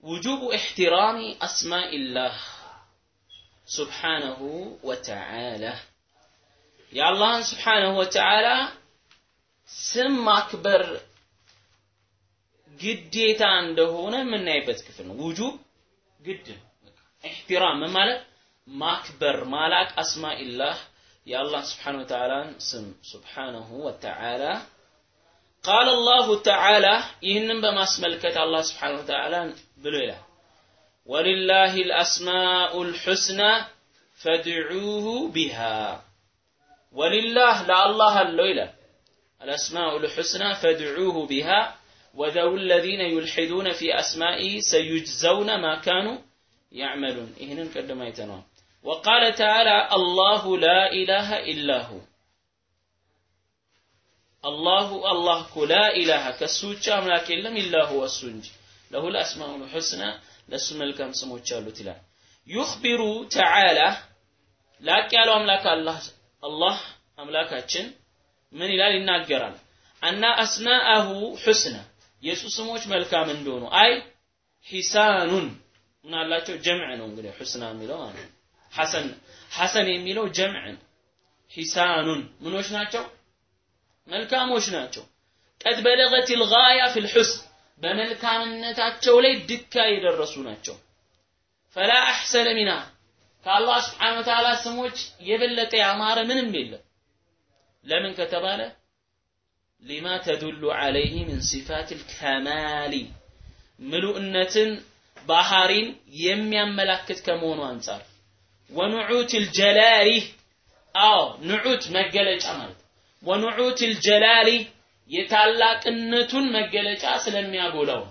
ውጁቡ ኢሕቲራሚ አስማኢላህ ሱብሓነሁ ወተዓላ የአላህን ስብሓነሁ ወተዓላ ስም ማክበር ግዴታ እንደሆነ የምናይበት ክፍል ነው ውጁብ ግድ ኢሕቲራም ማለት ማክበር ማላቅ አስማኢላህ የአላህ ስብሓነሁ ወተዓላን ስም ስብሓነሁ ወተዓላ ቃል አላሁ ተዓላ ይህንን በማስመልከት አላህ ስብሓነሁ ወተዓላን ብሎ ይላል ወሊላሂ ልአስማኡ ልሑስና ፈድዑሁ ቢሃ ወሊላህ ለአላህ አለው ይላል الأسماء الحسنى فادعوه بها وذو الذين يلحدون في أسمائه سيجزون ما كانوا يعملون إهنا قدم يتنوى وقال تعالى الله لا إله إلا هو الله الله لا إله كسوچ أملاك إلا إلا هو السنج له الأسماء الحسنى لسم الكم سموچ تلا يخبر تعالى لا قالوا أملاك الله አላህ አምላካችን ምን ይላል? ይናገራል። አና አስማአሁ ሑስና የእሱ ስሞች መልካም እንደሆኑ። አይ ሂሳኑን ምን አላቸው ጀምዕ ነው እንግዲህ ሑስና የሚለው ማለት ሐሰን ሐሰን የሚለው ጀምዕ ነው። ሂሳኑን ምኖች ናቸው? መልካሞች ናቸው። ቀድ በለገት ልጋያ ፊ ልሑስን በመልካምነታቸው ላይ ድካ የደረሱ ናቸው። ፈላ አሕሰነ ሚና ከአላህ ስብሓን ወተዓላ ስሞች የበለጠ ያማረ ምንም የለም። ለምን ከተባለ ሊማ ተዱሉ ዐለይህ ምን ሲፋት ልከማሊ ምሉእነትን ባህሪን የሚያመላክት ከመሆኑ አንጻር። ወኑዑት ልጀላሊ አዎ ኑዑት መገለጫ ማለት። ወኑዑት ልጀላሊ የታላቅነቱን መገለጫ ስለሚያጎላው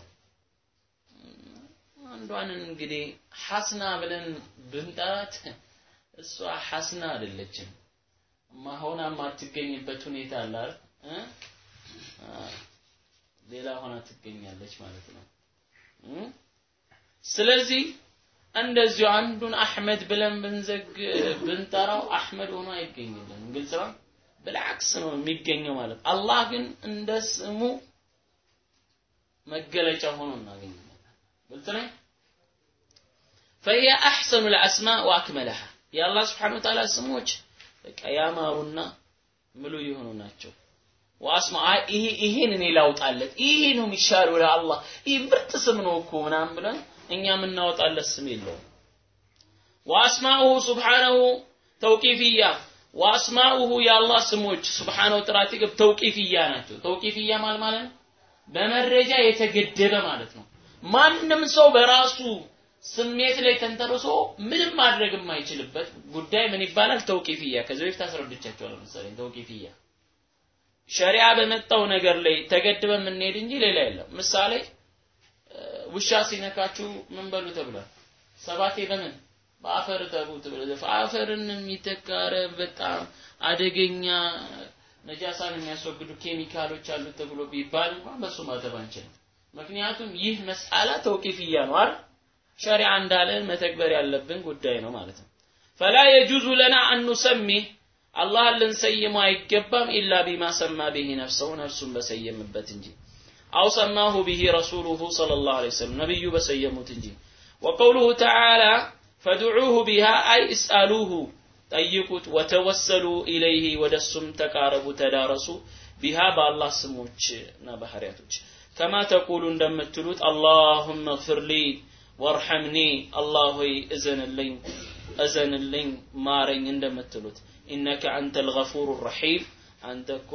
አንዷን እንግዲህ ሐስና ብለን ብንጠራት እሷ ሐስና አይደለችም። ማሆና የማትገኝበት ሁኔታ አለ ሌላ ሆና ትገኛለች ማለት ነው? ስለዚህ እንደዚሁ አንዱን አህመድ ብለን ብንዘግ ብንጠራው አህመድ ሆኖ አይገኝልንም። ግልጽ ነው? ብልዓክስ ነው የሚገኘው ማለት አላህ ግን እንደ ስሙ መገለጫ ሆኖ እናገኛለን ግልጽ ነው ፈያ አሕሰኑ ልአስማ ወአክመለሃ የአላህ ስብሓን ወተዓላ ስሞች በቃ ያማሩና ምሉ የሆኑ ናቸው ወአስማ ይሄ ይሄን እኔ ላውጣለት ይሄ ነው የሚሻለው ለአላህ ይህ ምርጥ ስም ነው እኮ ምናምን ብለን እኛ የምናወጣለት ስም የለውም ወአስማኡሁ ሱብሓነሁ ተውቂፍያ ወአስማኡሁ የአላህ ስሞች ሱብሓነሁ ጥራት ይገብ ተውቂፍያ ናቸው ተውቂፍያ ማለት ማለት ነው በመረጃ የተገደበ ማለት ነው ማንም ሰው በራሱ ስሜት ላይ ተንተርሶ ምንም ማድረግ የማይችልበት ጉዳይ ምን ይባላል? ተውቂፍያ ከዚህ በፊት አስረድቻቸዋለሁ መሰለኝ። ተውቂፍያ ሸሪዓ በመጣው ነገር ላይ ተገድበ የምንሄድ እንጂ ሌላ የለም። ምሳሌ ውሻ ሲነካችሁ ምን በሉ ተብሏል? ሰባቴ በምን? በአፈር ተቡት አፈርን የሚተካረ በጣም አደገኛ ነጃሳን የሚያስወግዱ ኬሚካሎች አሉት ተብሎ ቢባል እንኳን በሱ ማተብ ምክንያቱም ይህ መስአላ ተውቂፍያ ነው አይደል ሸሪዓ እንዳለን መተግበር ያለብን ጉዳይ ነው ማለት ነው። ፈላ የጁዙ ለና አን ኑሰሚህ አላህን ልንሰይመው አይገባም ኢላ ቢማ ሰማ ብሂ ነፍሰሁ ነፍሱን በሰየምበት እንጂ። አው ሰማሁ ብሂ ረሱሉሁ ሰለላሁ ዐለይሂ ወሰለም ነብዩ በሰየሙት እንጂ። ወቀውሉሁ ተዓላ ፈድዑሁ ቢሃ አይ እስአሉሁ ጠይቁት ወተወሰሉ ኢለይህ ወደሱም ተቃረቡ ተዳረሱ ቢሃ በአላህ ስሞች እና ባህሪያቶች። ከማ ተቁሉ እንደምትሉት አላሁመ እግፍር ሊ ወርሐምኒ አላህ እዘንልኝ እዘንልኝ ማረኝ እንደምትሉት። ኢነከ አንተ ልገፉሩ ረሒም አንተ እኮ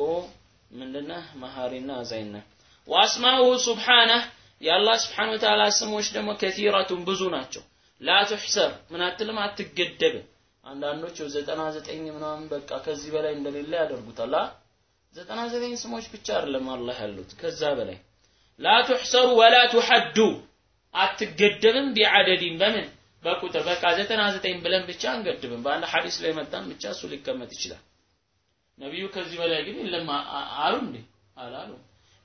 ምንድነህ? መሀሪና አዛኝ ነህ። ወአስማኡሁ ሱብሓነህ የአላህ ስብሓን ወተዓላ ስሞች ደግሞ ከቲረቱን ብዙ ናቸው። ላ ትሕሰር ምን አትልም? አትገደብም። አንዳንዶች ዘጠና ዘጠኝ ምናምን በቃ ከዚህ በላይ እንደሌለ ያደርጉታል። ዘጠና ዘጠኝ ስሞች ብቻ አይደለም አላህ ያሉት ከዛ በላይ። ላ ወላ ቱሐዱ አትገደብም ቢዓደዲን በምን? በቁጥር በቃ ዘጠና ዘጠኝ ብለን ብቻ አንገድብም። በአንድ ሐዲስ ላይ መጣም ብቻ እሱ ሊቀመጥ ይችላል። ነቢዩ ከዚህ በላይ ግን የለም። አሉ እንዴ? አላሉ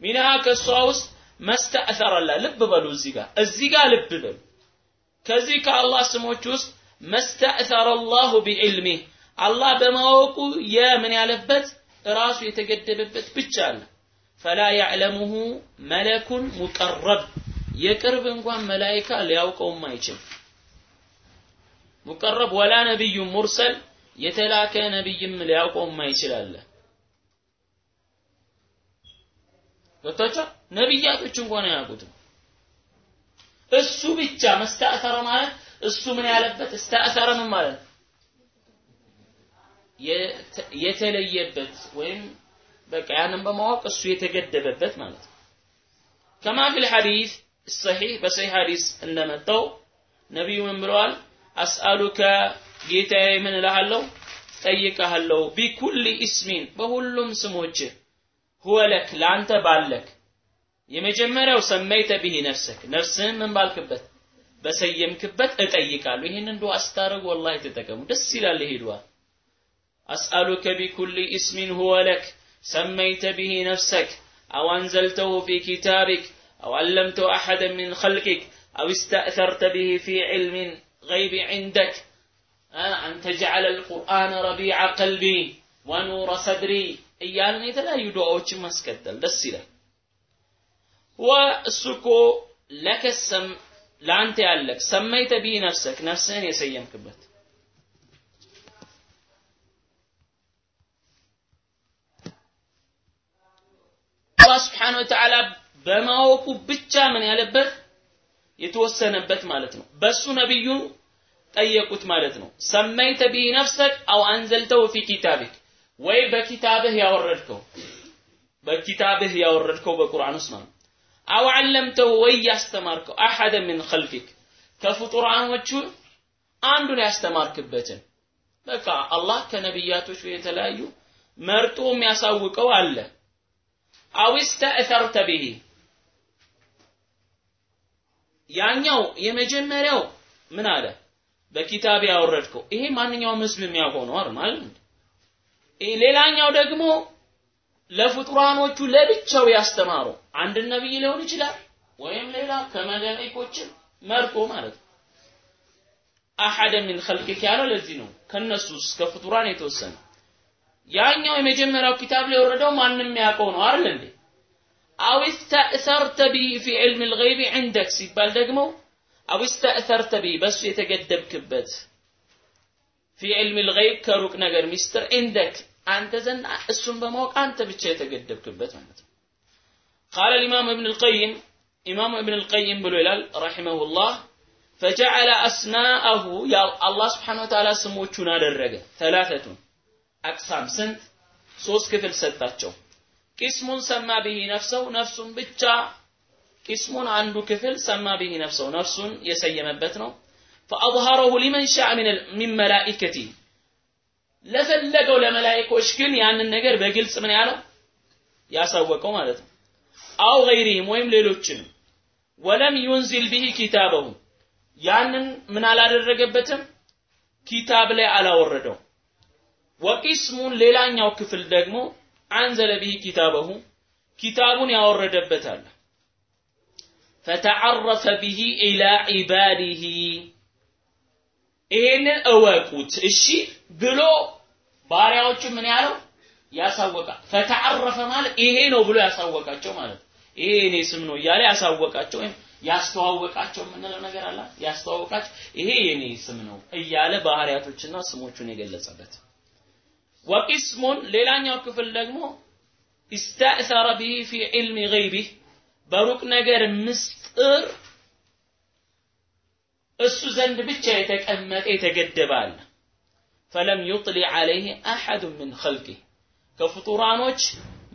ሚንሃ ከእሷ ውስጥ መስተእሰረላ ልብ በሉ እዚህ ጋር እዚህ ጋር ልብ በሉ። ከዚህ ከአላህ ስሞች ውስጥ መስተእሰረ አላሁ ቢዕልሚህ አላህ በማወቁ የምን ያለበት? ራሱ የተገደበበት ብቻ አለ። ፈላ ያዕለሙሁ መለኩን ሙቀረብ የቅርብ እንኳን መላይካ ሊያውቀውም አይችልም። ሙቀረብ ወላ ነቢዩ ሙርሰል የተላከ ነቢይም ሊያውቀውም አይችላለ ገብቷቸው ነቢያቶች እንኳን አያውቁትም። እሱ ብቻ መስተእሰረ ማለት እሱ ምን ያለበት እስተእሰረ ምን ማለት የተለየበት ወይም በቃ ያንን በማወቅ እሱ የተገደበበት ማለት ነው። ከማ ፊል ሐዲስ ሰሒህ በሰሒህ ሐዲስ እንደመጣው ነቢዩ ምን ብለዋል? አስአሉከ ጌታዬ ምን እልሃለሁ? ጠይቀሃለሁ። ቢኩል اسم በሁሉም ስሞች هو لك ለአንተ ባለክ። የመጀመሪያው سميت به نفسك ነፍስህን ምን ባልክበት? በሰየምክበት እጠይቃሉ ይህንን دعاء ስታደርጉ والله ተጠቀሙ፣ ደስ ይላል። ይሄ دعاء። أسألك بكل اسم هو لك سميت به نفسك أو في كتابك أو علمته أحدا من خلقك أو استأثرت به في علم غيب عندك آه، أن تجعل القرآن ربيع قلبي ونور صدري እያልን የተለያዩ ዱዓዎችን ማስቀጠል ደስ ይላል ወእሱኮ ለከሰም ለአንተ ያለክ ሰመይተ ቢ ነፍሰክ ነፍስህን የሰየምክበት አላህ ስብሓን ወተዓላ በማወቁ ብቻ ምን ያለበት? የተወሰነበት ማለት ነው። በሱ ነቢዩ ጠየቁት ማለት ነው። ሰመይተ ቢህ ነፍሰክ አው አንዘልተው ፊ ኪታቢክ ወይ በኪታብህ ያወረድከው በኪታብህ ያወረድከው በቁርአን ውስጥ ነው። አው ዓለምተው ወይ ያስተማርከው አሐደ ምን ኸልፊክ። ከፍጡራኖቹ አንዱን ያስተማርክበትን። በቃ አላህ ከነቢያቶች የተለያዩ መርጦ የሚያሳውቀው አለ። አው ስተእተርተ ብሂ ያኛው የመጀመሪያው ምን አለ በኪታብ ያወረድከው ይሄ ማንኛውም ህዝብ የሚያውቀው ነው አይደል ማለት ነው። ይሄ ሌላኛው ደግሞ ለፍጡራኖቹ ለብቻው ያስተማሩ አንድ ነብይ ሊሆን ይችላል ወይም ሌላ ከመላእክቶችም መርጦ ማለት ነው። አሐደ ሚን ኸልቂክ ያለው ለዚህ ነው። ከነሱ ውስጥ ከፍጡራን የተወሰነ ያኛው የመጀመሪያው ኪታብ ላይ የወረደው ማንም ያውቀው ነው አይደል እንዴ? አው ኢስተእሰርተ ቢሂ ፊ ዒልም ልገይብ ዒንደክ ሲባል ደግሞ አው ኢስተእሰርተ ቢሂ በሱ የተገደብክበት ፊ ዒልም ልገይብ ከሩቅ ነገር ሚስጥር ዒንደክ አንተ ዘንድ እሱን በማወቅ አንተ ብቻ የተገደብክበት ማለት ነው። ቃለ الإمام ابن القيم إمام ابن القيم ብሎ ይላል رحمه الله فجعل أسماءه يا الله سبحانه وتعالى ስሞቹን አደረገ ثلاثة أقسام ስንት ሶስት ክፍል ሰጣቸው ቂስሙን ሰማ ብሂ ነፍሰው ነፍሱን ብቻ ቂስሙን አንዱ ክፍል ሰማ ብሂ ነፍሰው ነፍሱን የሰየመበት ነው። ፈአظሃረሁ ሊመን ሻእ ሚን መላኢከቲ ለፈለገው ለመላይኮች ግን ያንን ነገር በግልጽ ምን ያለው ያሳወቀው ማለት ነው። አው ገይሪህም ወይም ሌሎችን ወለም ዩንዚል ቢሂ ኪታበሁ ያንን ምን አላደረገበትም ኪታብ ላይ አላወረደው። ወቂስሙን ሌላኛው ክፍል ደግሞ አንዘለ ቢሂ ኪታበሁ ኪታቡን ያወረደበታል። ፈተዓረፈ ቢሂ ኢላ ዒባዲሂ። ይሄንን እወቁት። እሺ ብሎ ባሪያዎቹ ምን ያለው? ያሳወቃል። ፈተዓረፈ ማለት ይሄ ነው ብሎ ያሳወቃቸው ማለት ይሄ እኔ ስም ነው እያለ ያሳወቃቸው ወይም ያስተዋወቃቸው የምንለው ነገር አለ። ያስተዋወቃቸው ይሄ የኔ ስም ነው እያለ ባህሪያቶችና ስሞቹን የገለጸበት ወቂስሙን ሌላኛው ክፍል ደግሞ ኢስተእሰረ ቢሂ ፊ ዒልሚ ገይቢህ በሩቅ ነገር ምስጥር እሱ ዘንድ ብቻ የተቀመጠ የተገደበ አለ ፈለም ዩጥሊ ዐለይህ አሐዱ ምን ኸልቂህ ከፍጡራኖች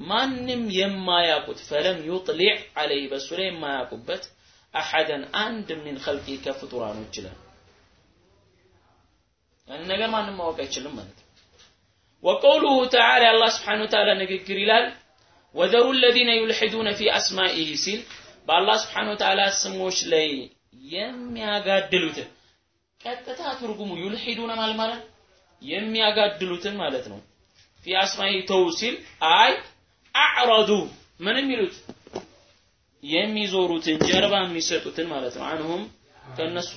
ማንም የማያውቁት ፈለም ዩጥሊዕ ዐለይህ በእሱ ላይ የማያውቁበት አሐደን አንድ ምን ኸልቂህ ከፍጡራኖች ይላል። ያን ነገር ማንም ማወቅ አይችልም ማለት ነው ወቀውሉሁ ተዓላ አላህ ስብሓን ተዓላ ንግግር ይላል ወዘሩ ለዚነ ዩልሒዱነ ፊ አስማኢህ ሲል በአላህ ስብሓን ተዓላ ስሞች ላይ የሚያጋድሉትን ቀጥታ ትርጉሙ ዩልሒዱነ ማለት ማለት የሚያጋድሉትን ማለት ነው። ፊ አስማኢህ ተው ሲል አይ አዕረዱ ምንም ይሉት የሚዞሩትን ጀርባ የሚሰጡትን ማለት ነው። አንሁም ከነሱ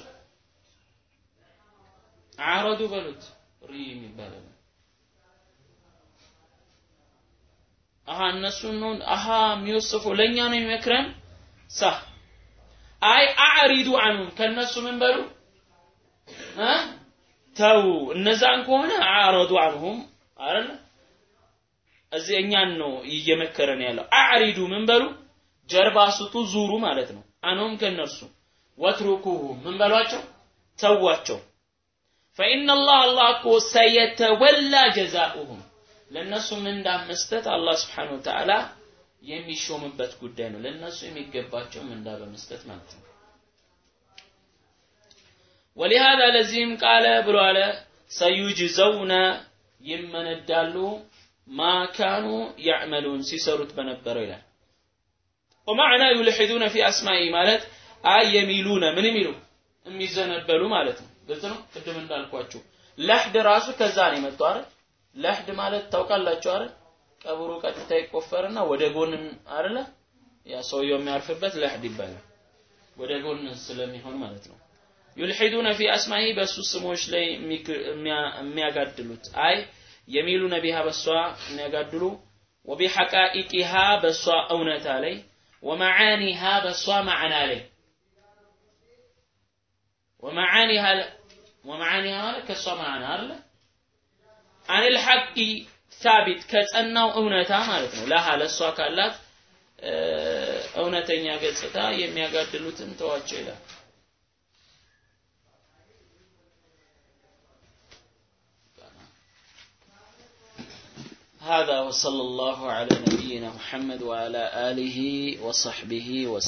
አዕረዱ በሉት ሪ አሃ እነሱን ነው አሃ የሚወስፈው። ለእኛ ነው የሚመክረን። ሳ አይ አዕሪዱ አንሁም ከነሱ ምን በሉ? ተው እነዛን ከሆነ አዕረዱ አንሁም አይደል እዚህ እኛን ነው እየመከረን ያለው። አዕሪዱ ምን በሉ? ጀርባ ስጡ ዙሩ ማለት ነው። አንሁም ከነሱ ወትሩኩሁ ምን በሏቸው? ተዋቸው። ፈኢነ አላህ አላህ እኮ ሰየተወላ ጀዛኡሁም። ለነሱ ምንዳ መስጠት? አላህ ስብሓን ወተዓላ የሚሾምበት ጉዳይ ነው። ለነሱ የሚገባቸው ምንዳ በመስጠት ማለት ነው? ወሊሃዛ ለዚህም ቃለ ብሎ አለ ሰዩጅዘውነ ይመነዳሉ ማካኑ ያዕመሉን ሲሰሩት በነበረው ይላል። ወማዕና ዩልሒዱነ ፊ አስማኢ ማለት አይ የሚሉነ ምን የሚሉ? የሚዘነበሉ ማለት ነው። ግልጽ ነው? ቅድም እንዳልኳችሁ ለሕድ ራሱ ከዛ ነው የመጡ አይደል? ለሕድ ማለት ታውቃላችሁ አይደል? ቀብሩ ቀጥታ ይቆፈርና ወደ ጎን አይደለ? ያ ሰውየው የሚያርፍበት ለሕድ ይባላል። ወደ ጎን ስለሚሆን ማለት ነው። ዩልሒዱነ ፊ አስማኢ በሱ ስሞች ላይ የሚያጋድሉት። አይ የሚሉነ ቢሃ በሷ የሚያጋድሉ። ወቢሐቃኢቂሃ በሷ እውነታ ላይ ወመዓኒሃ በሷ ማዕና ላይ። ወመዓኒሃ ማለት ከሷ ማዕና አለ አኒል ሐቂ ሳቢት ከጸናው እውነታ ማለት ነው ለሃ ለሷ ካላት እውነተኛ ገጽታ የሚያጋድሉትን ተዋቸው ይላል هذا وصلى الله على نبينا محمد وعلى آله وصحبه وسلم